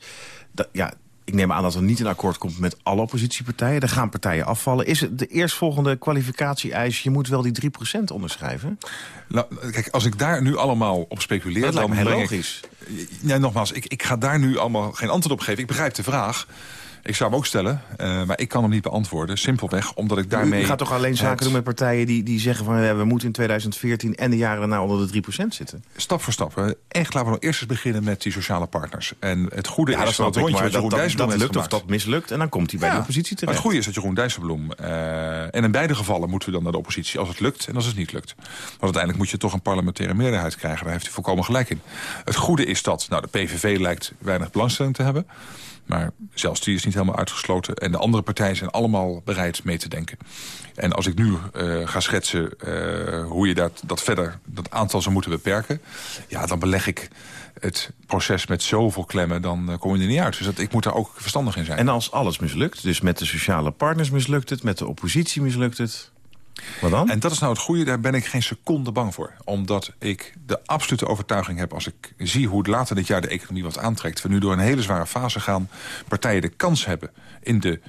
Da ja, ik neem aan dat er niet een akkoord komt met alle oppositiepartijen. Er gaan partijen afvallen. Is het de eerstvolgende kwalificatie-eis... je moet wel die 3% onderschrijven?
Nou, kijk, als ik daar nu allemaal op speculeer...
Dat
dan
lijkt me logisch.
Ik, ja, nogmaals, ik, ik ga daar nu allemaal geen antwoord op geven. Ik begrijp de vraag... Ik zou hem ook stellen, uh, maar ik kan hem niet beantwoorden. Simpelweg omdat ik daarmee...
U gaat toch alleen zaken doen met partijen die, die zeggen van... Ja, we moeten in 2014 en de jaren daarna onder de 3% zitten?
Stap voor stap. Echt, laten we nou eerst eens beginnen met die sociale partners. En het goede
ja,
is dat rondje
dat,
Jeroen
dat,
Dijsselbloem
dat lukt of dat mislukt en dan komt hij bij
ja,
de oppositie terecht.
Het goede is dat Jeroen Dijsselbloem... Uh, en in beide gevallen moeten we dan naar de oppositie als het lukt en als het niet lukt. Want uiteindelijk moet je toch een parlementaire meerderheid krijgen. Daar heeft hij volkomen gelijk in. Het goede is dat nou, de PVV lijkt weinig belangstelling te hebben... Maar zelfs die is niet helemaal uitgesloten. En de andere partijen zijn allemaal bereid mee te denken. En als ik nu uh, ga schetsen uh, hoe je dat, dat verder, dat aantal zou moeten beperken... ja, dan beleg ik het proces met zoveel klemmen, dan uh, kom je er niet uit. Dus dat, ik moet daar ook verstandig in zijn.
En als alles mislukt, dus met de sociale partners mislukt het... met de oppositie mislukt het... Wat dan?
En dat is nou het goede, daar ben ik geen seconde bang voor. Omdat ik de absolute overtuiging heb... als ik zie hoe het later dit jaar de economie wat aantrekt... we nu door een hele zware fase gaan... partijen de kans hebben in de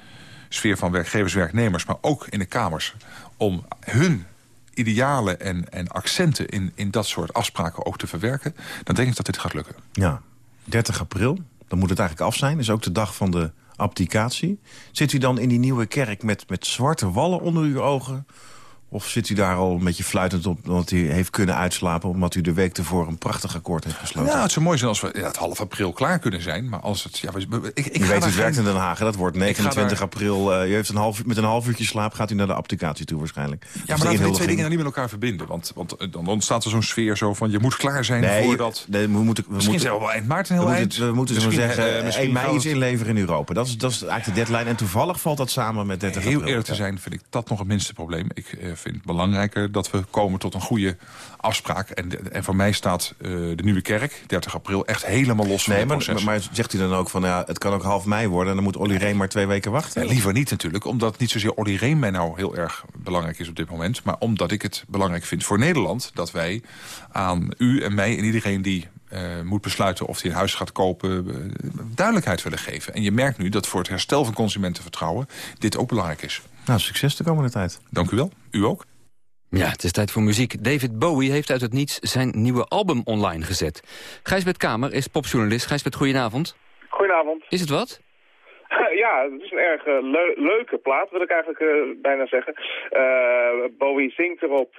sfeer van werkgevers, werknemers... maar ook in de kamers, om hun idealen en, en accenten... In, in dat soort afspraken ook te verwerken... dan denk ik dat dit gaat lukken.
Ja, 30 april, dan moet het eigenlijk af zijn. is ook de dag van de abdicatie. Zit u dan in die nieuwe kerk met, met zwarte wallen onder uw ogen... Of zit u daar al een beetje fluitend op omdat u heeft kunnen uitslapen... omdat u de week ervoor een prachtig akkoord heeft gesloten?
Ja, het zou mooi zijn als we ja, het half april klaar kunnen zijn. Maar als het... Ja, ik, ik
u weet, het werkt in Den Haag. Dat wordt 29 april. Uh, u heeft een half, met een half uurtje slaap gaat u naar de applicatie toe waarschijnlijk.
Ja, maar laten we die twee dingen dan niet met elkaar verbinden. Want, want dan ontstaat er zo'n sfeer zo van... je moet klaar zijn
nee,
voordat...
Nee, we moeten, we
Misschien
moeten,
zijn we wel eind maart een heel
we
eind.
Moeten, we moeten zo zeggen, uh, 1 mei iets inleveren in Europa. Dat is, dat is eigenlijk de deadline. En toevallig valt dat samen met 30
Heel
april.
eerlijk te zijn vind ik dat nog het minste probleem. Ik uh, vind belangrijker dat we komen tot een goede afspraak. En, en voor mij staat uh, de Nieuwe Kerk, 30 april, echt helemaal los
nee,
van
het proces. Maar, maar zegt u dan ook van, ja, het kan ook half mei worden... en dan moet Olly Reen maar twee weken wachten?
Ja, liever niet natuurlijk, omdat niet zozeer Olly Reen mij nou heel erg belangrijk is op dit moment... maar omdat ik het belangrijk vind voor Nederland... dat wij aan u en mij en iedereen die uh, moet besluiten of hij een huis gaat kopen... Uh, duidelijkheid willen geven. En je merkt nu dat voor het herstel van consumentenvertrouwen... dit ook belangrijk is.
Nou, succes de komende tijd.
Dank u wel. U ook.
Ja, het is tijd voor muziek. David Bowie heeft uit het niets zijn nieuwe album online gezet. Gijsbert Kamer is popjournalist. Gijsbert, goedenavond.
Goedenavond.
Is het wat? [laughs]
Ja, het is een erg uh, le leuke plaat, wil ik eigenlijk uh, bijna zeggen. Uh, Bowie zingt erop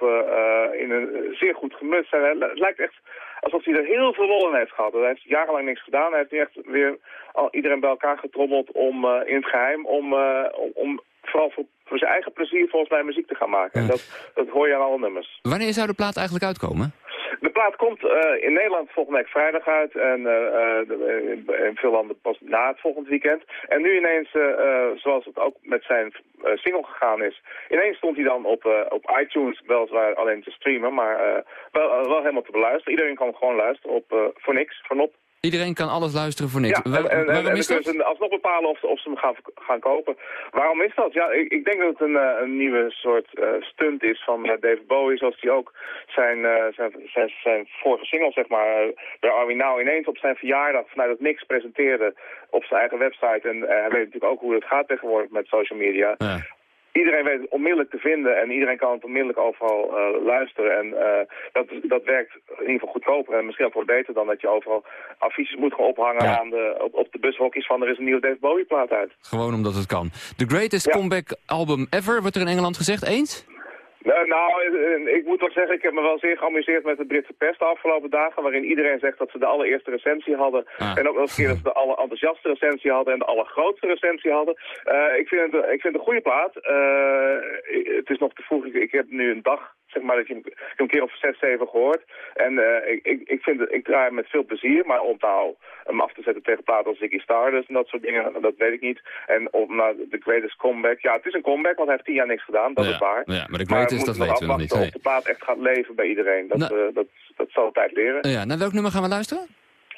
in een zeer goed gemutst. Het lijkt echt alsof hij er heel veel lol in heeft gehad. Hij heeft jarenlang niks gedaan. Hij heeft nu echt weer al iedereen bij elkaar getrommeld om in het geheim... om, om, om vooral voor, voor, zijn eigen plezier volgens mij muziek te gaan maken. En dat, dat hoor je aan alle nummers.
Wanneer zou de plaat eigenlijk uitkomen?
De plaat komt uh, in Nederland volgende week vrijdag uit en uh, in veel landen pas na het volgende weekend. En nu ineens, zoals het ook met zijn single gegaan is, ineens stond hij dan op, op iTunes, weliswaar alleen te streamen, maar wel, wel helemaal te beluisteren. Iedereen kan gewoon luisteren op, voor niks, voor nop.
Iedereen kan alles luisteren voor niks.
Ja, en, en, ze alsnog bepalen of, of ze hem gaan, gaan kopen. Waarom is dat? Ja, ik, ik denk dat het een, een nieuwe soort uh, stunt is van uh, David Bowie, zoals hij ook zijn, uh, zijn, zijn, zijn vorige single, zeg maar, bij We Now ineens op zijn verjaardag vanuit het niks presenteerde op zijn eigen website. En hij weet natuurlijk ook hoe het gaat tegenwoordig met social media. Ja iedereen weet het onmiddellijk te vinden en iedereen kan het onmiddellijk overal uh, luisteren. En uh, dat, dat werkt in ieder geval goedkoper en misschien ook wel beter dan dat je overal affiches moet gaan ophangen ja. aan de, op, op de bushokjes van er is een nieuwe Dave Bowie plaat uit.
Gewoon omdat het kan. The greatest ja. comeback album ever, wordt er in Engeland gezegd. Eens?
Nou, nou, ik moet wel zeggen, ik heb me wel zeer geamuseerd met de Britse pers de afgelopen dagen, waarin iedereen zegt dat ze de allereerste recensie hadden. Ah. En ook nog eens keer dat ze de allerenthousiaste recensie hadden en de allergrootste recensie hadden. Uh, ik, vind het, ik vind het een goede plaat. Uh, het is nog te vroeg, ik, ik heb nu een dag zeg maar dat je, ik heb een keer of zes, zeven gehoord. En uh, ik, ik, ik, vind ik draai met veel plezier, maar om nou hem af te zetten tegen platen als Ziggy Stardust en dat soort dingen, dat weet ik niet. En om naar de greatest comeback, ja, het is een comeback, want hij heeft tien jaar niks gedaan, dat
ja,
is waar.
Ja, maar de greatest, dat weten we nog niet.
Of de plaat echt gaat leven bij iedereen, dat, nou, uh, dat, dat zal de tijd leren.
Ja, naar welk nummer gaan we luisteren?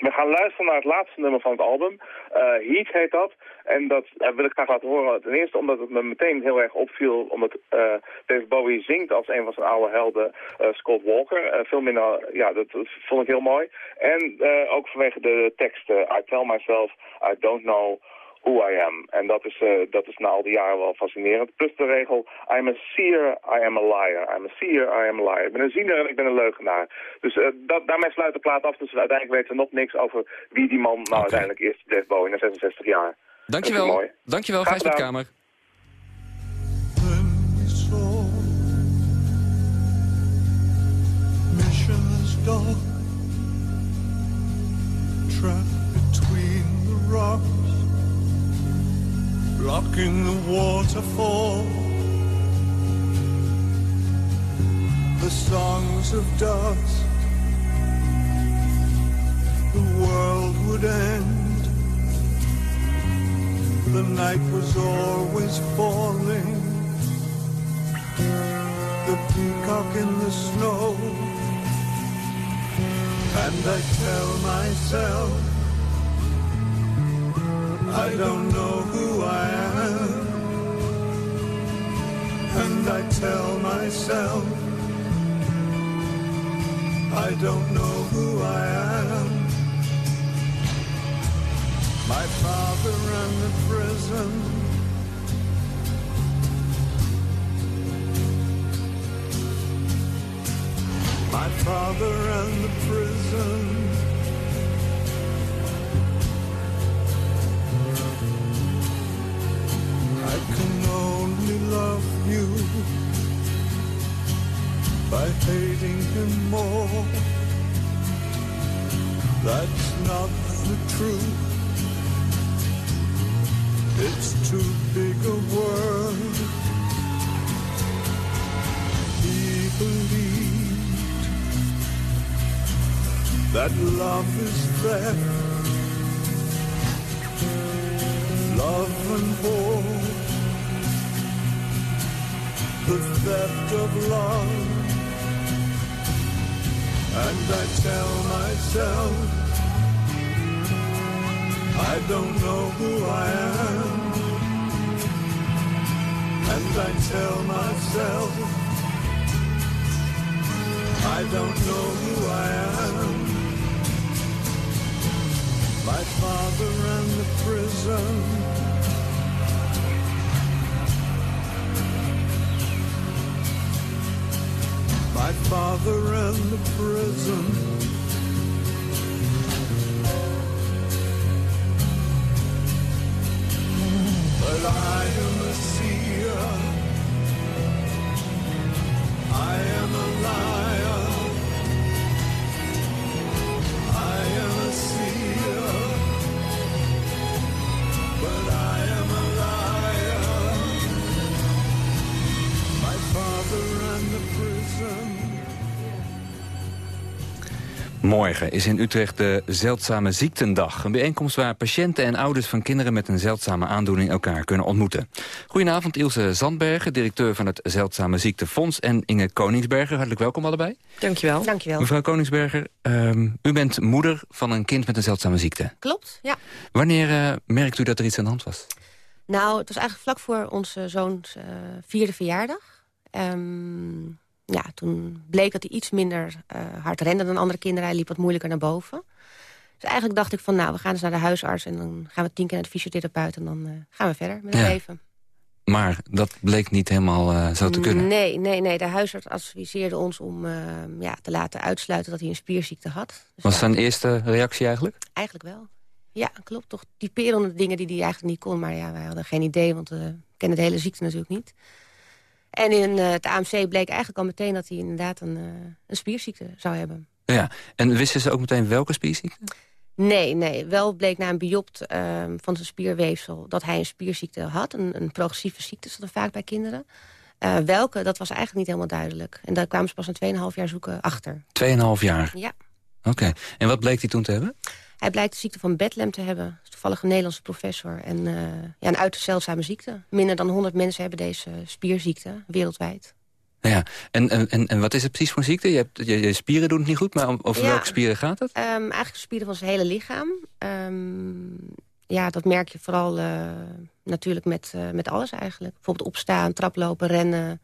We gaan luisteren naar het laatste nummer van het album. Uh, Heat heet dat. En dat uh, wil ik graag laten horen. Ten eerste omdat het me meteen heel erg opviel. Omdat uh, David Bowie zingt als een van zijn oude helden, Scott Walker. veel minder, ja, dat, dat, vond ik heel mooi. En ook vanwege de teksten. I tell myself, I don't know who I am. En dat is, uh, dat is na al die jaren wel fascinerend. Plus de regel, I'm a seer, I am a liar. I'm a seer, I am a liar. Ik ben een ziener en ik ben een leugenaar. Dus uh, dat, daarmee sluit de plaat af. Dus uiteindelijk weten we nog niks over wie die man nou okay. uiteindelijk is, Dave Bowie, na 66 jaar.
Dankjewel. Dankjewel, Gijsbert Kamer.
Trapped between the rocks blocking the waterfall. The songs of doves, the world would end. The night was always falling. The peacock in the snow. And I tell myself I don't know who I am. And I tell myself, I don't know who I am. My father and the prison. My father and the prison. I can only love you by hating him more. That's not the truth. It's too big a world. He believed that love is there. Love and hope the theft of love. And I tell myself, I don't know who I am. And I tell myself, I don't know who I am. My father and the prison. My father and the prison.
Morgen is in Utrecht de Zeldzame Ziektendag. Een bijeenkomst waar patiënten en ouders van kinderen... met een zeldzame aandoening elkaar kunnen ontmoeten. Goedenavond Ilse Zandbergen, directeur van het Zeldzame Ziektefonds... en Inge Koningsberger. Hartelijk welkom allebei.
Dankjewel. Dankjewel.
Mevrouw Koningsberger, ehm, u bent moeder van een kind met een zeldzame ziekte.
Klopt, ja.
Wanneer uh, merkt u dat er iets aan de hand was?
Nou, het was eigenlijk vlak voor onze zoons uh, vierde verjaardag. Um, ja, toen bleek dat hij iets minder uh, hard rende dan andere kinderen. Hij liep wat moeilijker naar boven. Dus eigenlijk dacht ik van, nou, we gaan eens naar de huisarts... en dan gaan we tien keer naar de fysiotherapeut... en dan uh, gaan we verder met het ja. leven.
Maar dat bleek niet helemaal uh, zo te kunnen?
Nee, nee, nee. De huisarts adviseerde ons om ja, te laten uitsluiten... dat hij een spierziekte had.
Dus Was zijn eerste reactie eigenlijk?
Eigenlijk wel. Ja, klopt. Toch typerende dingen die hij eigenlijk niet kon. Maar ja, wij hadden geen idee, want we kennen de hele ziekte natuurlijk niet. En in uh, het AMC bleek eigenlijk al meteen dat hij inderdaad een, uh, een spierziekte zou hebben.
Ja, en wisten ze ook meteen welke spierziekte?
Nee, nee. Wel bleek na een biopt uh, van zijn spierweefsel dat hij een spierziekte had. Een, een progressieve ziekte zat er vaak bij kinderen. Uh, welke, dat was eigenlijk niet helemaal duidelijk. En daar kwamen ze pas een 2,5 jaar zoeken achter.
2,5 jaar?
Ja.
Oké. Okay. En wat bleek hij toen te hebben?
Hij blijkt de ziekte van Bedlam te hebben. Toevallig een Nederlandse professor. En uh, ja, een uiterst zeldzame ziekte. Minder dan 100 mensen hebben deze spierziekte wereldwijd.
Ja, en, en, en wat is het precies voor een ziekte? Je, hebt, je, je spieren doen het niet goed, maar over ja, welke spieren gaat het?
Um, eigenlijk de spieren van zijn hele lichaam. Um, ja, dat merk je vooral uh, natuurlijk met, uh, met alles eigenlijk. Bijvoorbeeld opstaan, traplopen, rennen.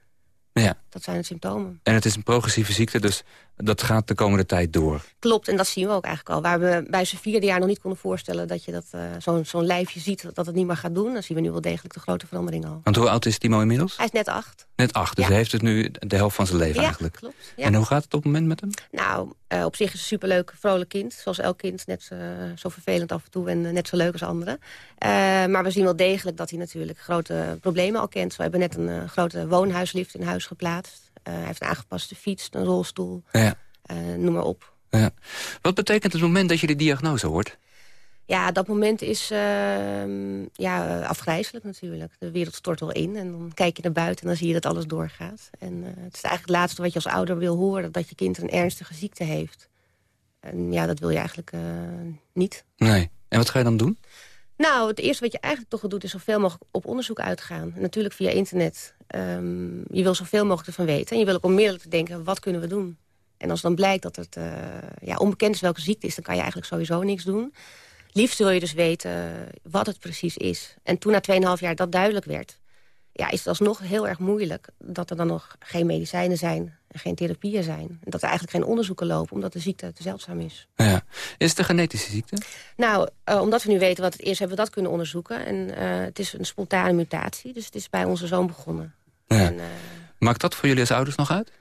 Ja.
Dat zijn de symptomen.
En het is een progressieve ziekte, dus dat gaat de komende tijd door.
Klopt, en dat zien we ook eigenlijk al. Waar we bij zijn vierde jaar nog niet konden voorstellen... dat je dat uh, zo'n zo'n lijfje ziet, dat het niet meer gaat doen... dan zien we nu wel degelijk de grote verandering al.
Want hoe oud is Timo inmiddels?
Hij is net acht.
Net acht, dus ja. hij heeft het nu de helft van zijn leven
ja,
eigenlijk.
klopt. Ja.
En hoe gaat het op het moment met hem?
Nou, uh, op zich is een superleuk, vrolijk kind. Zoals elk kind, net uh, zo vervelend af en toe en net zo leuk als anderen. maar we zien wel degelijk dat hij natuurlijk grote problemen al kent. We hebben net een grote woonhuislift in huis geplaatst. Uh, hij heeft een aangepaste fiets, een rolstoel,
ja.
uh, noem maar op.
Ja. Wat betekent het moment dat je de diagnose hoort?
Ja, dat moment is uh, ja, afgrijzelijk natuurlijk. De wereld stort wel in en dan kijk je naar buiten en dan zie je dat alles doorgaat. En uh, het is eigenlijk het laatste wat je als ouder wil horen... dat je kind een ernstige ziekte heeft. En ja, dat wil je eigenlijk uh, niet.
Nee. En wat ga je dan doen?
Nou, het eerste wat je eigenlijk toch doet... is zoveel mogelijk op onderzoek uitgaan. Natuurlijk via internet. Um, je wil zoveel mogelijk ervan weten. En je wil ook onmiddellijk te denken, wat kunnen we doen? En als dan blijkt dat het uh, ja, onbekend is welke ziekte is... dan kan je eigenlijk sowieso niks doen. Liefst wil je dus weten wat het precies is. En toen na 2,5 jaar dat duidelijk werd... Ja, is het alsnog heel erg moeilijk dat er dan nog geen medicijnen zijn... en geen therapieën zijn. En dat er eigenlijk geen onderzoeken lopen, omdat de ziekte te zeldzaam is.
Ja. Is het een genetische ziekte?
Nou, uh, omdat we nu weten wat het is, hebben we dat kunnen onderzoeken. En uh, het is een spontane mutatie, dus het is bij onze zoon begonnen.
Ja. En, uh, Maakt dat voor jullie als ouders nog uit?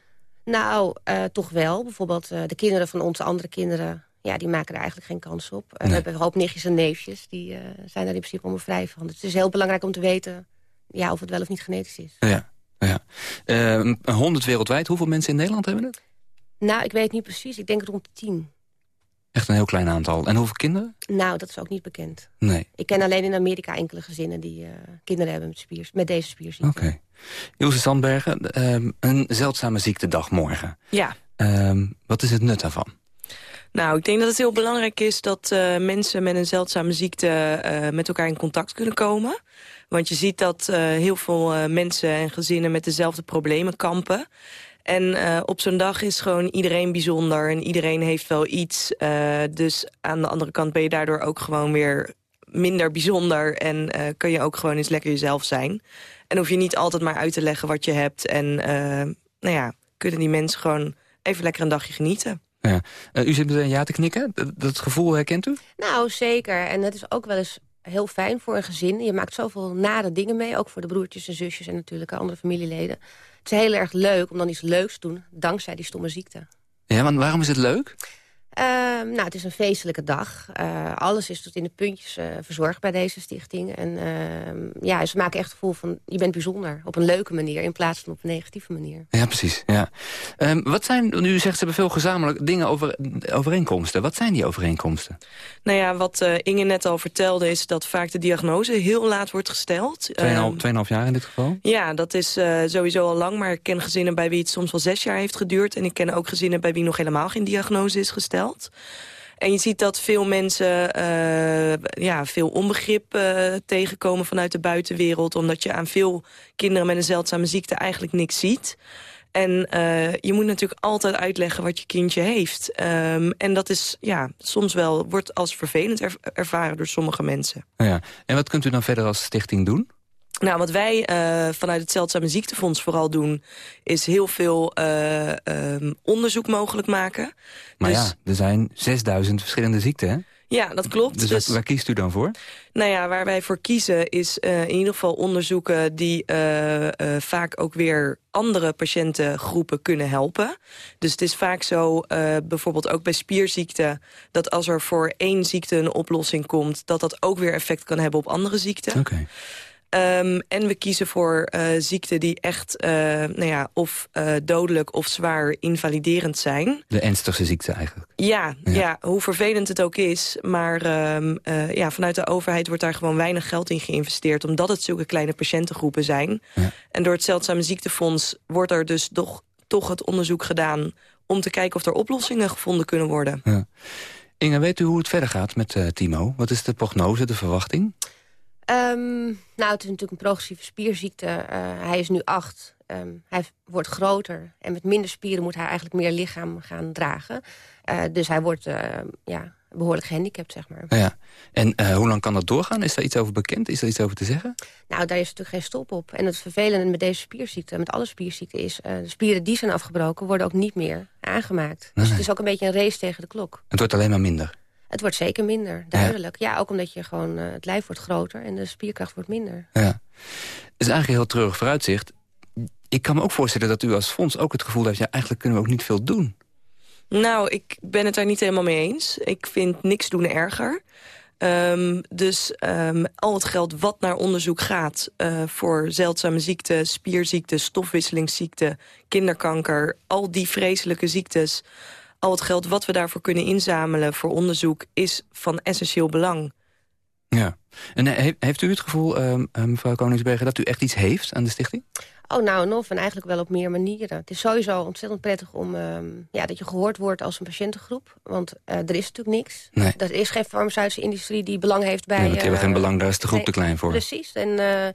Nou, toch wel. Bijvoorbeeld de kinderen van onze andere kinderen... Ja, die maken er eigenlijk geen kans op. Nee. We hebben een hoop nichtjes en neefjes. Die zijn daar in principe allemaal vrij van. Dus het is heel belangrijk om te weten ja, of het wel of niet genetisch is.
Ja, ja. Uh, 100 wereldwijd. Hoeveel mensen in Nederland hebben het?
Nou, ik weet het niet precies. Ik denk rond de 10.
Echt een heel klein aantal. En hoeveel kinderen?
Nou, dat is ook niet bekend.
Nee.
Ik ken alleen in Amerika enkele gezinnen die uh, kinderen hebben met, spiers, met deze spierziekte.
Oké. Okay. Ilse Sandbergen, um, een zeldzame ziektedag morgen.
Ja.
Um, wat is het nut daarvan?
Nou, ik denk dat het heel belangrijk is dat uh, mensen met een zeldzame ziekte uh, met elkaar in contact kunnen komen. Want je ziet dat uh, heel veel uh, mensen en gezinnen met dezelfde problemen kampen. En uh, op zo'n dag is gewoon iedereen bijzonder en iedereen heeft wel iets. dus aan de andere kant ben je daardoor ook gewoon weer minder bijzonder... en kun je ook gewoon eens lekker jezelf zijn. En hoef je niet altijd maar uit te leggen wat je hebt. En nou ja, kunnen die mensen gewoon even lekker een dagje genieten.
Ja. Uh, u zit meteen ja te knikken. Dat, dat, gevoel herkent u?
Nou, zeker. En het is ook wel eens heel fijn voor een gezin. Je maakt zoveel nare dingen mee, ook voor de broertjes en zusjes... en natuurlijk andere familieleden. Het is heel erg leuk om dan iets leuks te doen, dankzij die stomme ziekte.
Ja, want waarom is het leuk?
Uh, nou, het is een feestelijke dag. Uh, alles is tot in de puntjes uh, verzorgd bij deze stichting. En ehm, ja, ze maken echt het gevoel van je bent bijzonder. Op een leuke manier in plaats van op een negatieve manier.
Ja, precies. Ja. Um, wat zijn, nu zegt ze hebben veel gezamenlijke dingen over overeenkomsten. Wat zijn die overeenkomsten?
Nou ja, wat Inge net al vertelde is dat vaak de diagnose heel laat wordt gesteld.
Tweeënhalf, um, jaar in dit geval?
Ja, dat is sowieso al lang. Maar ik ken gezinnen bij wie het soms wel zes jaar heeft geduurd. En ik ken ook gezinnen bij wie nog helemaal geen diagnose is gesteld. En je ziet dat veel mensen uh, ja, veel onbegrip uh, tegenkomen vanuit de buitenwereld. Omdat je aan veel kinderen met een zeldzame ziekte eigenlijk niks ziet. En uh, je moet natuurlijk altijd uitleggen wat je kindje heeft. Um, en dat is ja, soms wel, wordt als vervelend ervaren door sommige mensen.
Ja. En wat kunt u dan verder als stichting doen?
Nou, wat wij uh, vanuit het Zeldzame Ziektefonds vooral doen... is heel veel uh, um, onderzoek mogelijk maken.
Maar dus... ja, er zijn 6000 verschillende ziekten, hè?
Ja, dat klopt.
Dus, dus waar kiest u dan voor?
Nou ja, waar wij voor kiezen is uh, in ieder geval onderzoeken... die vaak ook weer andere patiëntengroepen kunnen helpen. Dus het is vaak zo, bijvoorbeeld ook bij spierziekten... dat als er voor één ziekte een oplossing komt... dat dat ook weer effect kan hebben op andere ziekten.
Oké. Okay.
Um, en we kiezen voor uh, ziekten die echt uh, nou ja, of uh, dodelijk of zwaar invaliderend zijn.
De ernstigste ziekte eigenlijk.
Ja, ja. ja hoe vervelend het ook is. Maar um, ja, vanuit de overheid wordt daar gewoon weinig geld in geïnvesteerd... omdat het zulke kleine patiëntengroepen zijn. Ja. En door het Zeldzame Ziektefonds wordt er dus toch, toch het onderzoek gedaan... om te kijken of er oplossingen gevonden kunnen worden.
Ja. Inge, weet u hoe het verder gaat met Timo? Wat is de prognose, de verwachting?
Um, nou, het is natuurlijk een progressieve spierziekte. Uh, hij is nu acht. Um, hij wordt groter. En met minder spieren moet hij eigenlijk meer lichaam gaan dragen. Uh, dus hij wordt uh, ja, behoorlijk gehandicapt, zeg maar.
Ja. En hoe lang kan dat doorgaan? Is daar iets over bekend? Is er iets over te zeggen?
Nou, daar is natuurlijk geen stop op. En het vervelende met deze spierziekte, met alle spierziekten... is de spieren die zijn afgebroken, worden ook niet meer aangemaakt. Nee, dus het is ook een beetje een race tegen de klok.
Het wordt alleen maar minder?
Het wordt zeker minder, duidelijk. Ja, ook omdat je gewoon, uh, het lijf wordt groter en de spierkracht wordt minder.
Ja. Het is eigenlijk een heel treurig vooruitzicht. Ik kan me ook voorstellen dat u als fonds ook het gevoel heeft... ja, eigenlijk kunnen we ook niet veel doen.
Nou, ik ben het daar niet helemaal mee eens. Ik vind niks doen erger. Um, dus um, al het geld wat naar onderzoek gaat... Uh, voor zeldzame ziekten, spierziekten, stofwisselingsziekten... kinderkanker, al die vreselijke ziektes al het geld wat we daarvoor kunnen inzamelen voor onderzoek... is van essentieel belang.
Ja. En heeft u het gevoel, uh, mevrouw Koningsberger, dat u echt iets heeft aan de stichting?
Oh, nou, nog en eigenlijk wel op meer manieren. Het is sowieso ontzettend prettig om, um, ja, dat je gehoord wordt als een patiëntengroep. Want uh, er is natuurlijk niks.
Nee.
Er is geen farmaceutische industrie die belang heeft bij... Ja,
die hebben geen belang, daar is de groep nee, te klein voor.
Precies. En uh,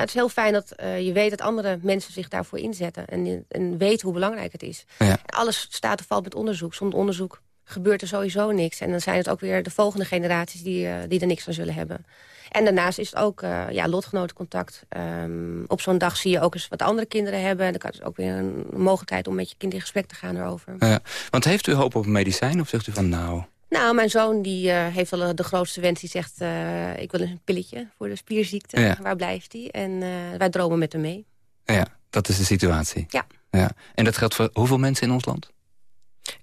het is heel fijn dat uh, je weet dat andere mensen zich daarvoor inzetten. En, en weten hoe belangrijk het is.
Ja.
Alles staat of valt met onderzoek. Zonder onderzoek gebeurt er sowieso niks. En dan zijn het ook weer de volgende generaties die, uh, die er niks van zullen hebben. En daarnaast is het ook uh, ja, lotgenotencontact. Um, op zo'n dag zie je ook eens wat andere kinderen hebben. Dan het ook weer een mogelijkheid om met je kind in gesprek te gaan erover.
Ja, want heeft u hoop op een medicijn of zegt u van nou...
Nou, mijn zoon die, uh, heeft wel de grootste wens. Die zegt, uh, ik wil een pilletje voor de spierziekte.
Ja.
Waar blijft hij? En uh, wij dromen met hem mee.
Ja, dat is de situatie.
Ja.
ja. En dat geldt voor hoeveel mensen in ons land?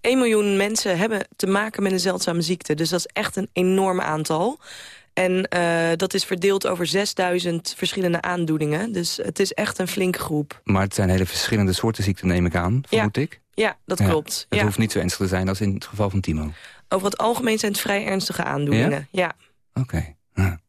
1 miljoen mensen hebben te maken met een zeldzame ziekte. Dus dat is echt een enorm aantal. En dat is verdeeld over 6000 verschillende aandoeningen. Dus het is echt een flinke groep.
Maar het zijn hele verschillende soorten ziekten, neem ik aan, vermoed
ja.
ik?
Ja, dat
ja.
klopt.
Het
ja.
hoeft niet zo ernstig te zijn als in het geval van Timo.
Over het algemeen zijn het vrij ernstige aandoeningen. Ja.
Oké. Okay. Ja.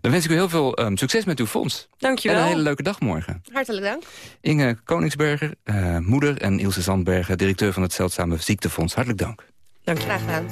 Dan wens ik u heel veel um, succes met uw fonds.
Dank je wel.
En een hele leuke dag morgen.
Hartelijk dank.
Inge Koningsberger, uh, moeder, en Ilse Zandberger... directeur van het Zeldzame Ziektefonds. Hartelijk dank.
Dank je.
Graag gedaan.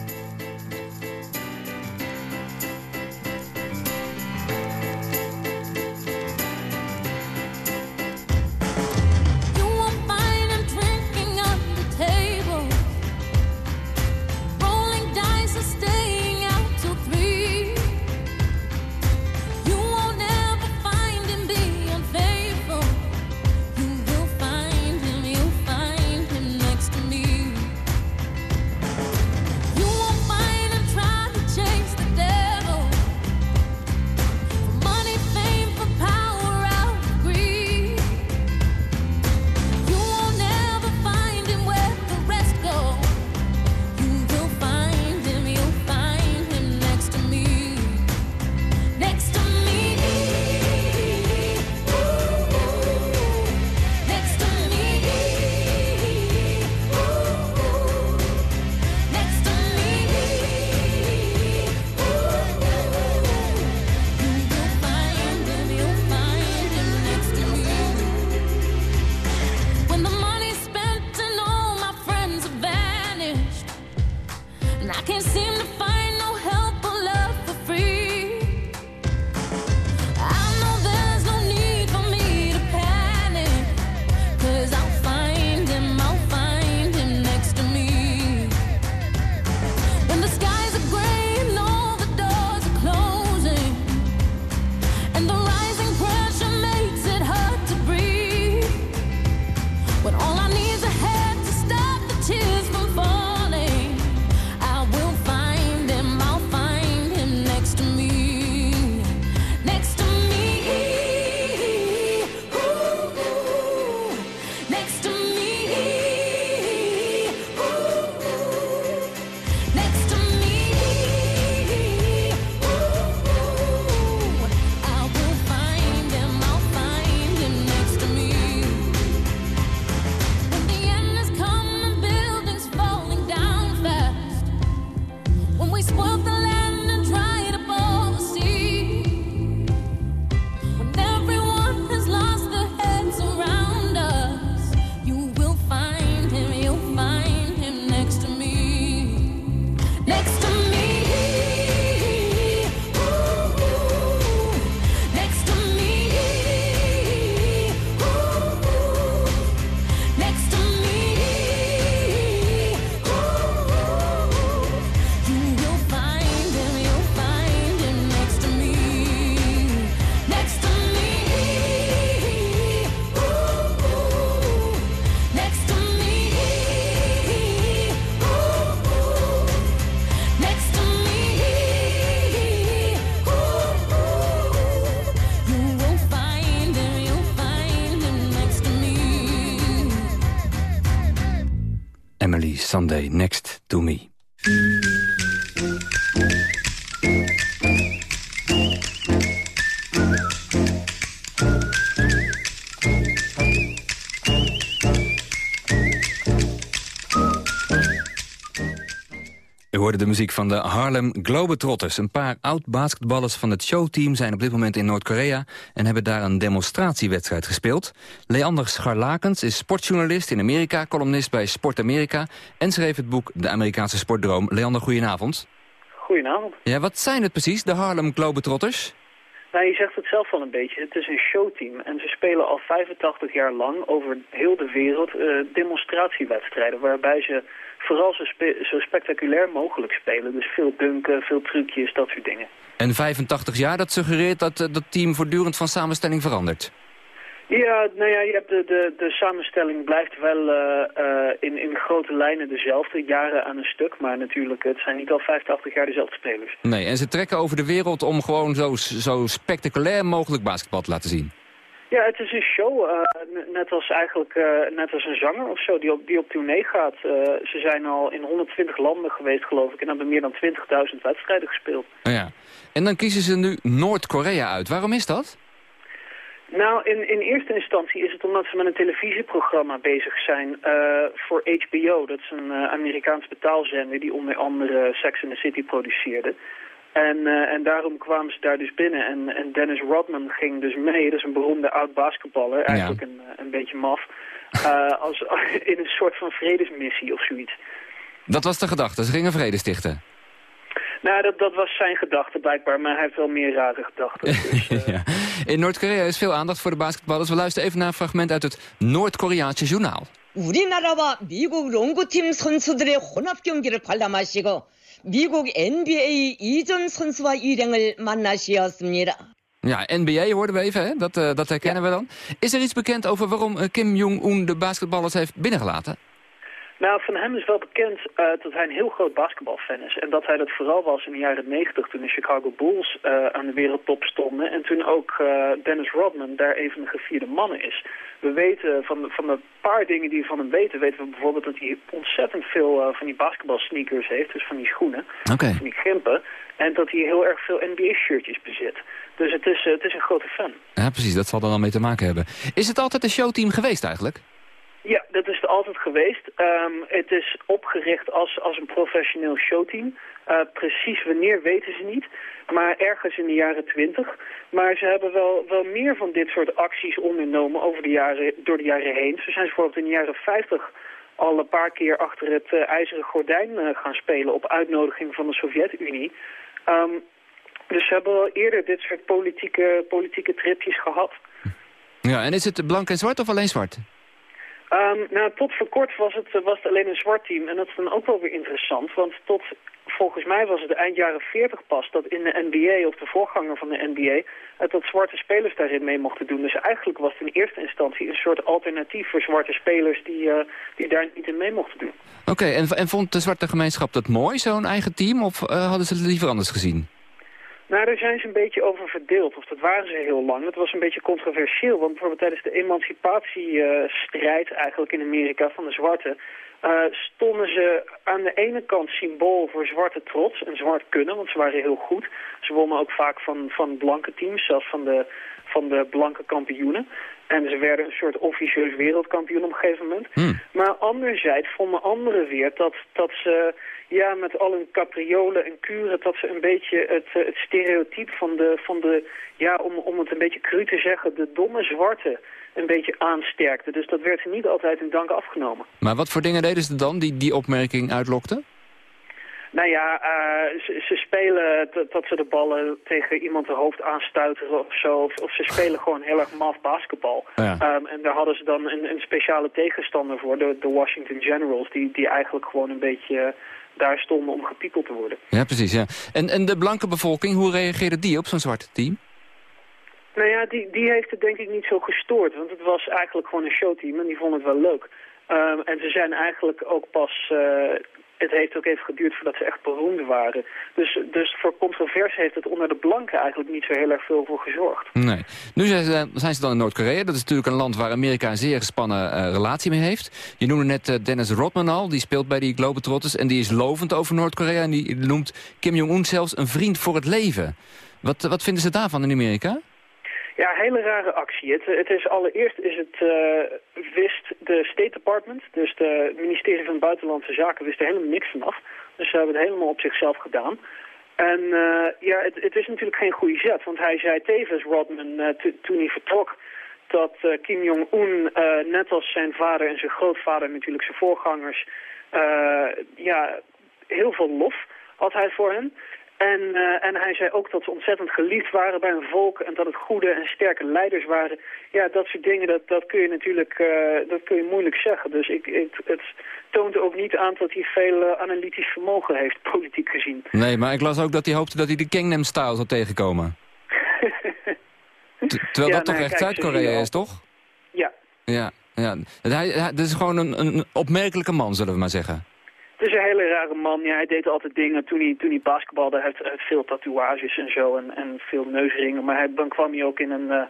Muziek van de Harlem Globetrotters. Een paar oud-basketballers van het showteam zijn op dit moment in Noord-Korea... en hebben daar een demonstratiewedstrijd gespeeld. Leander Scharlakens is sportjournalist in Amerika... columnist bij Sport Amerika en schreef het boek De Amerikaanse Sportdroom. Leander, goedenavond.
Goedenavond.
Ja, wat zijn het precies, de Harlem Globetrotters?
Nou, je zegt het zelf al een beetje. Het is een showteam en ze spelen al 85 jaar lang over heel de wereld uh, demonstratiewedstrijden... waarbij ze vooral zo, spectaculair mogelijk spelen. Dus veel dunken, veel trucjes, dat soort dingen.
En 85 jaar, dat suggereert dat uh, dat team voortdurend van samenstelling verandert?
Ja, nou ja, je hebt de, de, de samenstelling blijft wel uh, uh, in, in grote lijnen dezelfde, jaren aan een stuk. Maar natuurlijk, het zijn niet al 85 jaar dezelfde spelers.
Nee, en ze trekken over de wereld om gewoon zo, zo spectaculair mogelijk basketbal te laten zien.
Ja, het is een show, uh, net als eigenlijk net als een zanger of zo, die op, die op tournee gaat. ze zijn al in 120 landen geweest, geloof ik, en hebben meer dan 20.000 wedstrijden gespeeld.
Oh ja, en dan kiezen ze nu Noord-Korea uit. Waarom is dat?
Nou, in, in eerste instantie is het omdat ze met een televisieprogramma bezig zijn uh, voor HBO. Dat is een uh, Amerikaans betaalzender die onder andere Sex in the City produceerde. En, uh, en daarom kwamen ze daar dus binnen. En, en Dennis Rodman ging dus mee. Dat is een beroemde oud-basketballer. Eigenlijk ja. een, een beetje maf. als, [laughs] in een soort van vredesmissie of zoiets.
Dat was de gedachte. Ze gingen vrede stichten.
Nou, dat, dat was zijn gedachte blijkbaar, maar hij heeft wel meer rare gedachten. Dus, [laughs] uh...
ja. In Noord-Korea is veel aandacht voor de basketballers. We luisteren even naar een fragment uit het Noord-Koreaanse journaal.
우리나라와 미국 롱구팀 선수들의 혼합 경기를 관람하시고 미국 NBA 이전 선수와 일행을 만나시었습니다.
Ja, NBA hoorden we even, hè? Dat, uh, dat herkennen ja. we dan. Is er iets bekend over waarom uh, Kim Jong-un de basketballers heeft binnengelaten?
Nou, van hem is wel bekend uh, dat hij een heel groot basketbalfan is. En dat hij dat vooral was in de jaren 90 toen de Chicago Bulls uh, aan de wereldtop stonden. En toen ook uh, Dennis Rodman daar even een gevierde man is. We weten van, van de paar dingen die we van hem weten, weten we bijvoorbeeld dat hij ontzettend veel van die basketbalsneakers heeft. Dus van die schoenen,
okay.
van die grimpen. En dat hij heel erg veel NBA-shirtjes bezit. Dus het is, het is een grote fan.
Ja, precies. Dat zal er dan mee te maken hebben. Is het altijd een showteam geweest eigenlijk?
Ja, dat is het altijd geweest. Um, het is opgericht als, als een professioneel showteam. Uh, precies wanneer weten ze niet, maar ergens in de jaren twintig. Maar ze hebben wel, wel meer van dit soort acties ondernomen over de jaren, door de jaren heen. Ze zijn bijvoorbeeld in de jaren 50 al een paar keer achter het uh, ijzeren gordijn uh, gaan spelen op uitnodiging van de Sovjet-Unie. Um, dus ze hebben wel eerder dit soort politieke, politieke tripjes gehad.
Ja, en is het blank en zwart of alleen zwart?
Um, nou, tot voor kort was het, was het alleen een zwart team. En dat is dan ook wel weer interessant. Want tot, volgens mij was het de eind jaren 40 pas... dat in de NBA, of de voorganger van de NBA... dat zwarte spelers daarin mee mochten doen. Dus eigenlijk was het in eerste instantie een soort alternatief... voor zwarte spelers die, uh, die daar niet in mee mochten doen.
Oké, en, en vond de zwarte gemeenschap dat mooi, zo'n eigen team? Of uh, hadden ze het liever anders gezien?
Nou, daar zijn ze een beetje over verdeeld. Of dat waren ze heel lang. Dat was een beetje controversieel. Want bijvoorbeeld tijdens de emancipatiestrijd uh, eigenlijk in Amerika van de zwarte... Uh, stonden ze aan de ene kant symbool voor zwarte trots en zwart kunnen, want ze waren heel goed. Ze wonnen ook vaak van, van blanke teams, zelfs van de, van de blanke kampioenen. En ze werden een soort officieus wereldkampioen op een gegeven moment.
Hmm.
Maar anderzijds vonden anderen weer dat, dat ze ja, met al hun capriolen en kuren, dat ze een beetje het, het stereotype van de, van de ja, om, om het een beetje cru te zeggen, de domme zwarte een beetje aansterkte. Dus dat werd niet altijd in dank afgenomen.
Maar wat voor dingen deden ze dan die die opmerking uitlokten?
Nou ja, uh, ze, ze, spelen dat ze de ballen tegen iemand de hoofd aanstuiteren of zo. Of, of ze spelen gewoon heel erg maf basketbal.
Ja.
Um, en daar hadden ze dan een, een speciale tegenstander voor, de, de Washington Generals. Die, die eigenlijk gewoon een beetje daar stonden om gepiepeld te worden.
Ja, precies. Ja. En, en de blanke bevolking, hoe reageerde die op zo'n zwarte team?
Nou ja, die, die heeft het denk ik niet zo gestoord. Want het was eigenlijk gewoon een showteam en die vonden het wel leuk. Um, en ze zijn eigenlijk ook pas uh, het heeft ook even geduurd voordat ze echt beroemd waren. Dus, dus voor controverse heeft het onder de blanken eigenlijk niet zo heel erg veel voor gezorgd.
Nee. Nu zijn ze, zijn ze dan in Noord-Korea. Dat is natuurlijk een land waar Amerika een zeer gespannen uh, relatie mee heeft. Je noemde net uh, Dennis Rodman al, die speelt bij die Globetrotters... en die is lovend over Noord-Korea en die noemt Kim Jong-un zelfs een vriend voor het leven. Wat, wat vinden ze daarvan in Amerika?
Ja, hele rare actie. Het, het is allereerst is het, uh, wist de State Department, dus het ministerie van Buitenlandse Zaken, wist er helemaal niks vanaf. Dus ze hebben het helemaal op zichzelf gedaan. En uh, ja, het, het, is natuurlijk geen goede zet, want hij zei tevens, Rodman, uh, toen hij vertrok, dat Kim Jong-un, net als zijn vader en zijn grootvader, natuurlijk zijn voorgangers, ja, heel veel lof had hij voor hen. En, uh, en hij zei ook dat ze ontzettend geliefd waren bij een volk en dat het goede en sterke leiders waren. Ja, dat soort dingen, dat, dat kun je natuurlijk uh, dat kun je moeilijk zeggen. Dus ik, het, het toont ook niet aan dat hij veel uh, analytisch vermogen heeft, [laughs] politiek gezien.
Nee, maar ik las ook dat hij hoopte dat hij de Gangnam Style zou tegenkomen. Terwijl [laughs] ja, dat toch echt Zuid-Korea is, toch?
Ja.
Ja, ja. Hij, hij, dat is gewoon een, een opmerkelijke man, zullen we maar zeggen.
Het is een hele rare man. Ja, hij deed altijd dingen toen hij, toen hij basketbalde. Hij heeft, veel tatoeages en zo en, en veel neusringen. Maar hij, dan kwam hij ook in een, uh,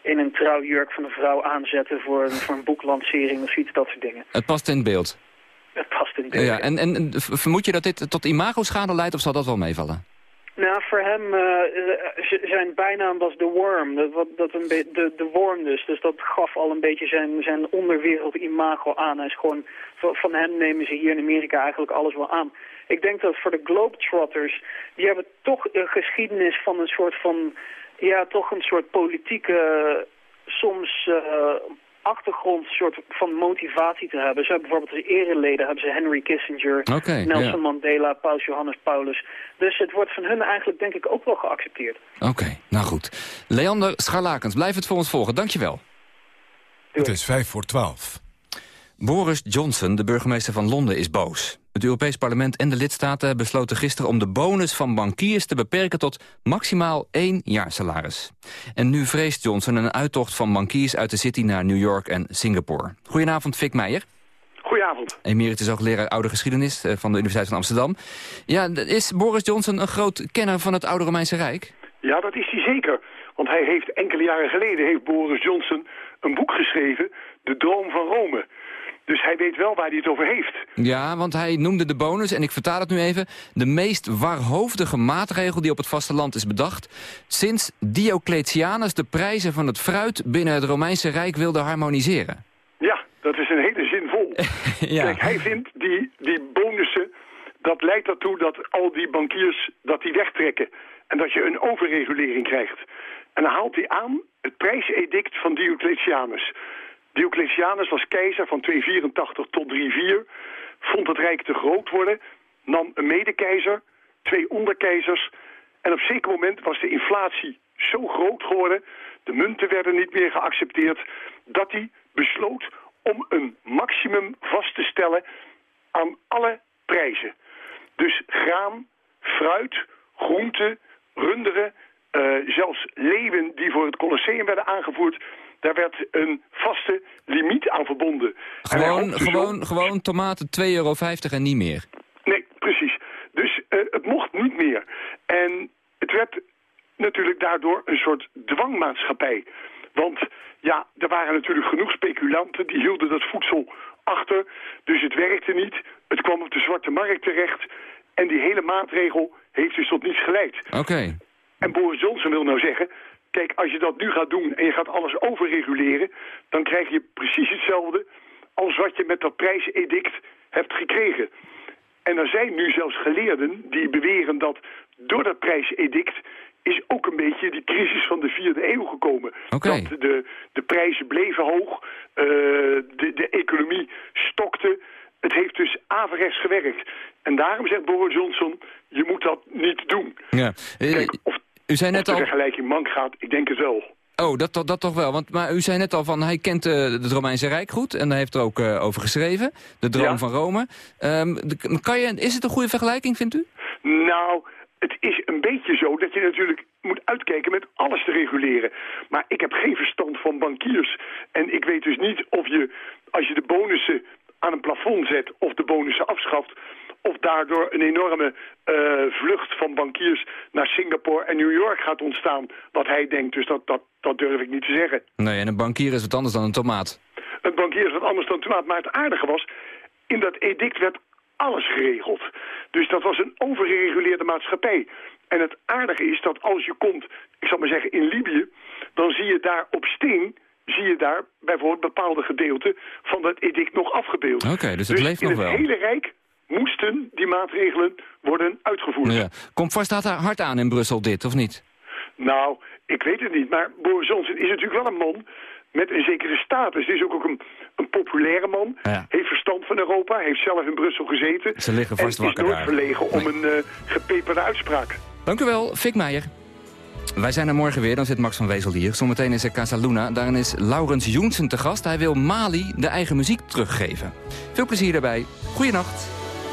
in een trouwjurk van een vrouw aanzetten voor, voor een boeklancering of iets, dat soort dingen.
Het past in beeld.
Het past in beeld,
ja, En, en vermoed je dat dit tot imago-schade leidt of zal dat wel meevallen?
Nou, voor hem, uh, zijn bijnaam was The Worm. Dat, dat een de, de worm dus. Dus dat gaf al een beetje zijn, zijn onderwereld imago aan. Hij is gewoon, van hem nemen ze hier in Amerika eigenlijk alles wel aan. Ik denk dat voor de Globetrotters, die hebben toch een geschiedenis van een soort van, ja, toch een soort politieke, soms uh, achtergrond soort van motivatie te hebben. Ze hebben bijvoorbeeld als ereleden hebben ze Henry Kissinger, Nelson Mandela, Paus Johannes Paulus. Dus het wordt van hun eigenlijk denk ik ook wel geaccepteerd.
Oké, nou goed. Leander Scharlakens, blijf het voor ons volgen. Dankjewel.
Het is vijf voor twaalf.
Boris Johnson, de burgemeester van Londen, is boos. Het Europees Parlement en de lidstaten besloten gisteren om de bonus van bankiers te beperken tot maximaal één jaar salaris. En nu vreest Johnson een uittocht van bankiers uit de city naar New York en Singapore. Goedenavond, Fik Meijer.
Goedenavond.
Emeritus hoogleraar oude geschiedenis eh, van de Universiteit van Amsterdam. Ja, is Boris Johnson een groot kenner van het oude Romeinse Rijk?
Ja, dat is hij zeker. Want hij heeft enkele jaren geleden heeft Boris Johnson een boek geschreven, De Droom van Rome. Dus hij weet wel waar hij het over heeft.
Ja, want hij noemde de bonus, en ik vertaal het nu even... de meest waarhoofdige maatregel die op het vasteland is bedacht... sinds Diocletianus de prijzen van het fruit binnen het Romeinse Rijk wilde harmoniseren.
Ja, dat is een hele zinvol. [laughs] ja. Kijk, hij vindt die, die bonussen... dat leidt ertoe dat al die bankiers dat die wegtrekken... en dat je een overregulering krijgt. En dan haalt hij aan het prijsedict van Diocletianus... Diocletianus was keizer van 284 tot 34, vond het rijk te groot worden, nam een medekeizer, twee onderkeizers en op zeker moment was de inflatie zo groot geworden, de munten werden niet meer geaccepteerd, dat hij besloot om een maximum vast te stellen aan alle prijzen. Dus graan, fruit, groenten, runderen, uh, zelfs leeuwen die voor het Colosseum werden aangevoerd daar werd een vaste.
Gewoon, gewoon, gewoon tomaten 2,50 euro en niet meer?
Nee, precies. Dus uh, het mocht niet meer. En het werd natuurlijk daardoor een soort dwangmaatschappij. Want ja, er waren natuurlijk genoeg speculanten die hielden dat voedsel achter. Dus het werkte niet. Het kwam op de zwarte markt terecht. En die hele maatregel heeft dus tot niets geleid.
Oké.
En Boris Johnson wil nou zeggen... Kijk, als je dat nu gaat doen en je gaat alles overreguleren... dan krijg je precies hetzelfde als wat je met dat prijsedict hebt gekregen. En er zijn nu zelfs geleerden die beweren dat door dat prijsedict is ook een beetje die crisis van de vierde eeuw gekomen.
Okay.
Dat de, de prijzen bleven hoog, uh, de, de economie stokte. Het heeft dus averechts gewerkt. En daarom zegt Boris Johnson, je moet dat niet doen.
Ja. Kijk, of u zei net
of de al... vergelijking mank gaat, ik denk het wel.
Oh, dat, dat, dat toch wel. Want, maar u zei net al van, hij kent uh, het Romeinse Rijk goed. En daar heeft er ook uh, over geschreven. De droom van Rome. Um, de, kan je, is het een goede vergelijking, vindt u?
Nou, het is een beetje zo dat je natuurlijk moet uitkijken met alles te reguleren. Maar ik heb geen verstand van bankiers. En ik weet dus niet of je, als je de bonussen aan een plafond zet of de bonussen afschaft of daardoor een enorme uh, vlucht van bankiers naar Singapore en New York gaat ontstaan. Wat hij denkt, dus dat, dat, dat durf ik niet te zeggen.
Nee, en een bankier is wat anders dan een tomaat.
Een bankier is wat anders dan een tomaat. Maar het aardige was, in dat edict werd alles geregeld. Dus dat was een overgereguleerde maatschappij. En het aardige is dat als je komt, ik zal maar zeggen, in Libië... dan zie je daar op steen zie je daar bijvoorbeeld bepaalde gedeelten van dat edict nog afgebeeld.
Oké, dus het
dus
leeft nog wel.
in het hele Rijk die maatregelen worden uitgevoerd. Ja.
Komt vast hard aan in Brussel dit, of niet?
Nou, ik weet het niet. Maar Boris Johnson is natuurlijk wel een man met een zekere status. Hij is ook, ook een, een populaire man. Heeft verstand van Europa. Heeft zelf in Brussel gezeten.
Ze liggen vast
en
wakker
is nooit verlegen om een uh, gepeperde uitspraak.
Dank u wel, Fik Meijer. Wij zijn er morgen weer, dan zit Max van Wezel hier. Zometeen is er Casa Luna. Daarin is Laurens Joensen te gast. Hij wil Mali de eigen muziek teruggeven. Veel plezier daarbij. Goeienacht.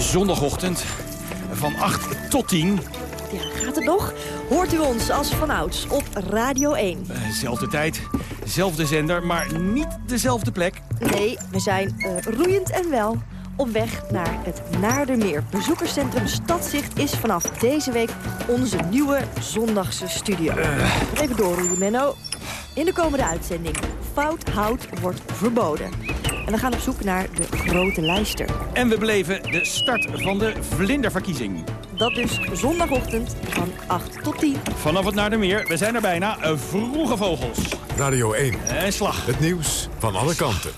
Zondagochtend van 8 tot 10.
Ja, gaat het nog? Hoort u ons als vanouds op Radio 1.
Uh, zelfde tijd, zelfde zender, maar niet dezelfde plek.
Nee, we zijn uh, roeiend en wel op weg naar het Naardermeer. Bezoekerscentrum Stadzicht is vanaf deze week onze nieuwe zondagse studio. Uh. Even doorroeien, Menno. In de komende uitzending. Fout hout wordt verboden. En we gaan op zoek naar de grote lijster.
En we beleven de start van de vlinderverkiezing.
Dat dus zondagochtend van 8 tot 10.
Vanaf het Naardermeer. We zijn er bijna. Vroege vogels.
Radio 1.
En slag.
Het nieuws van alle kanten.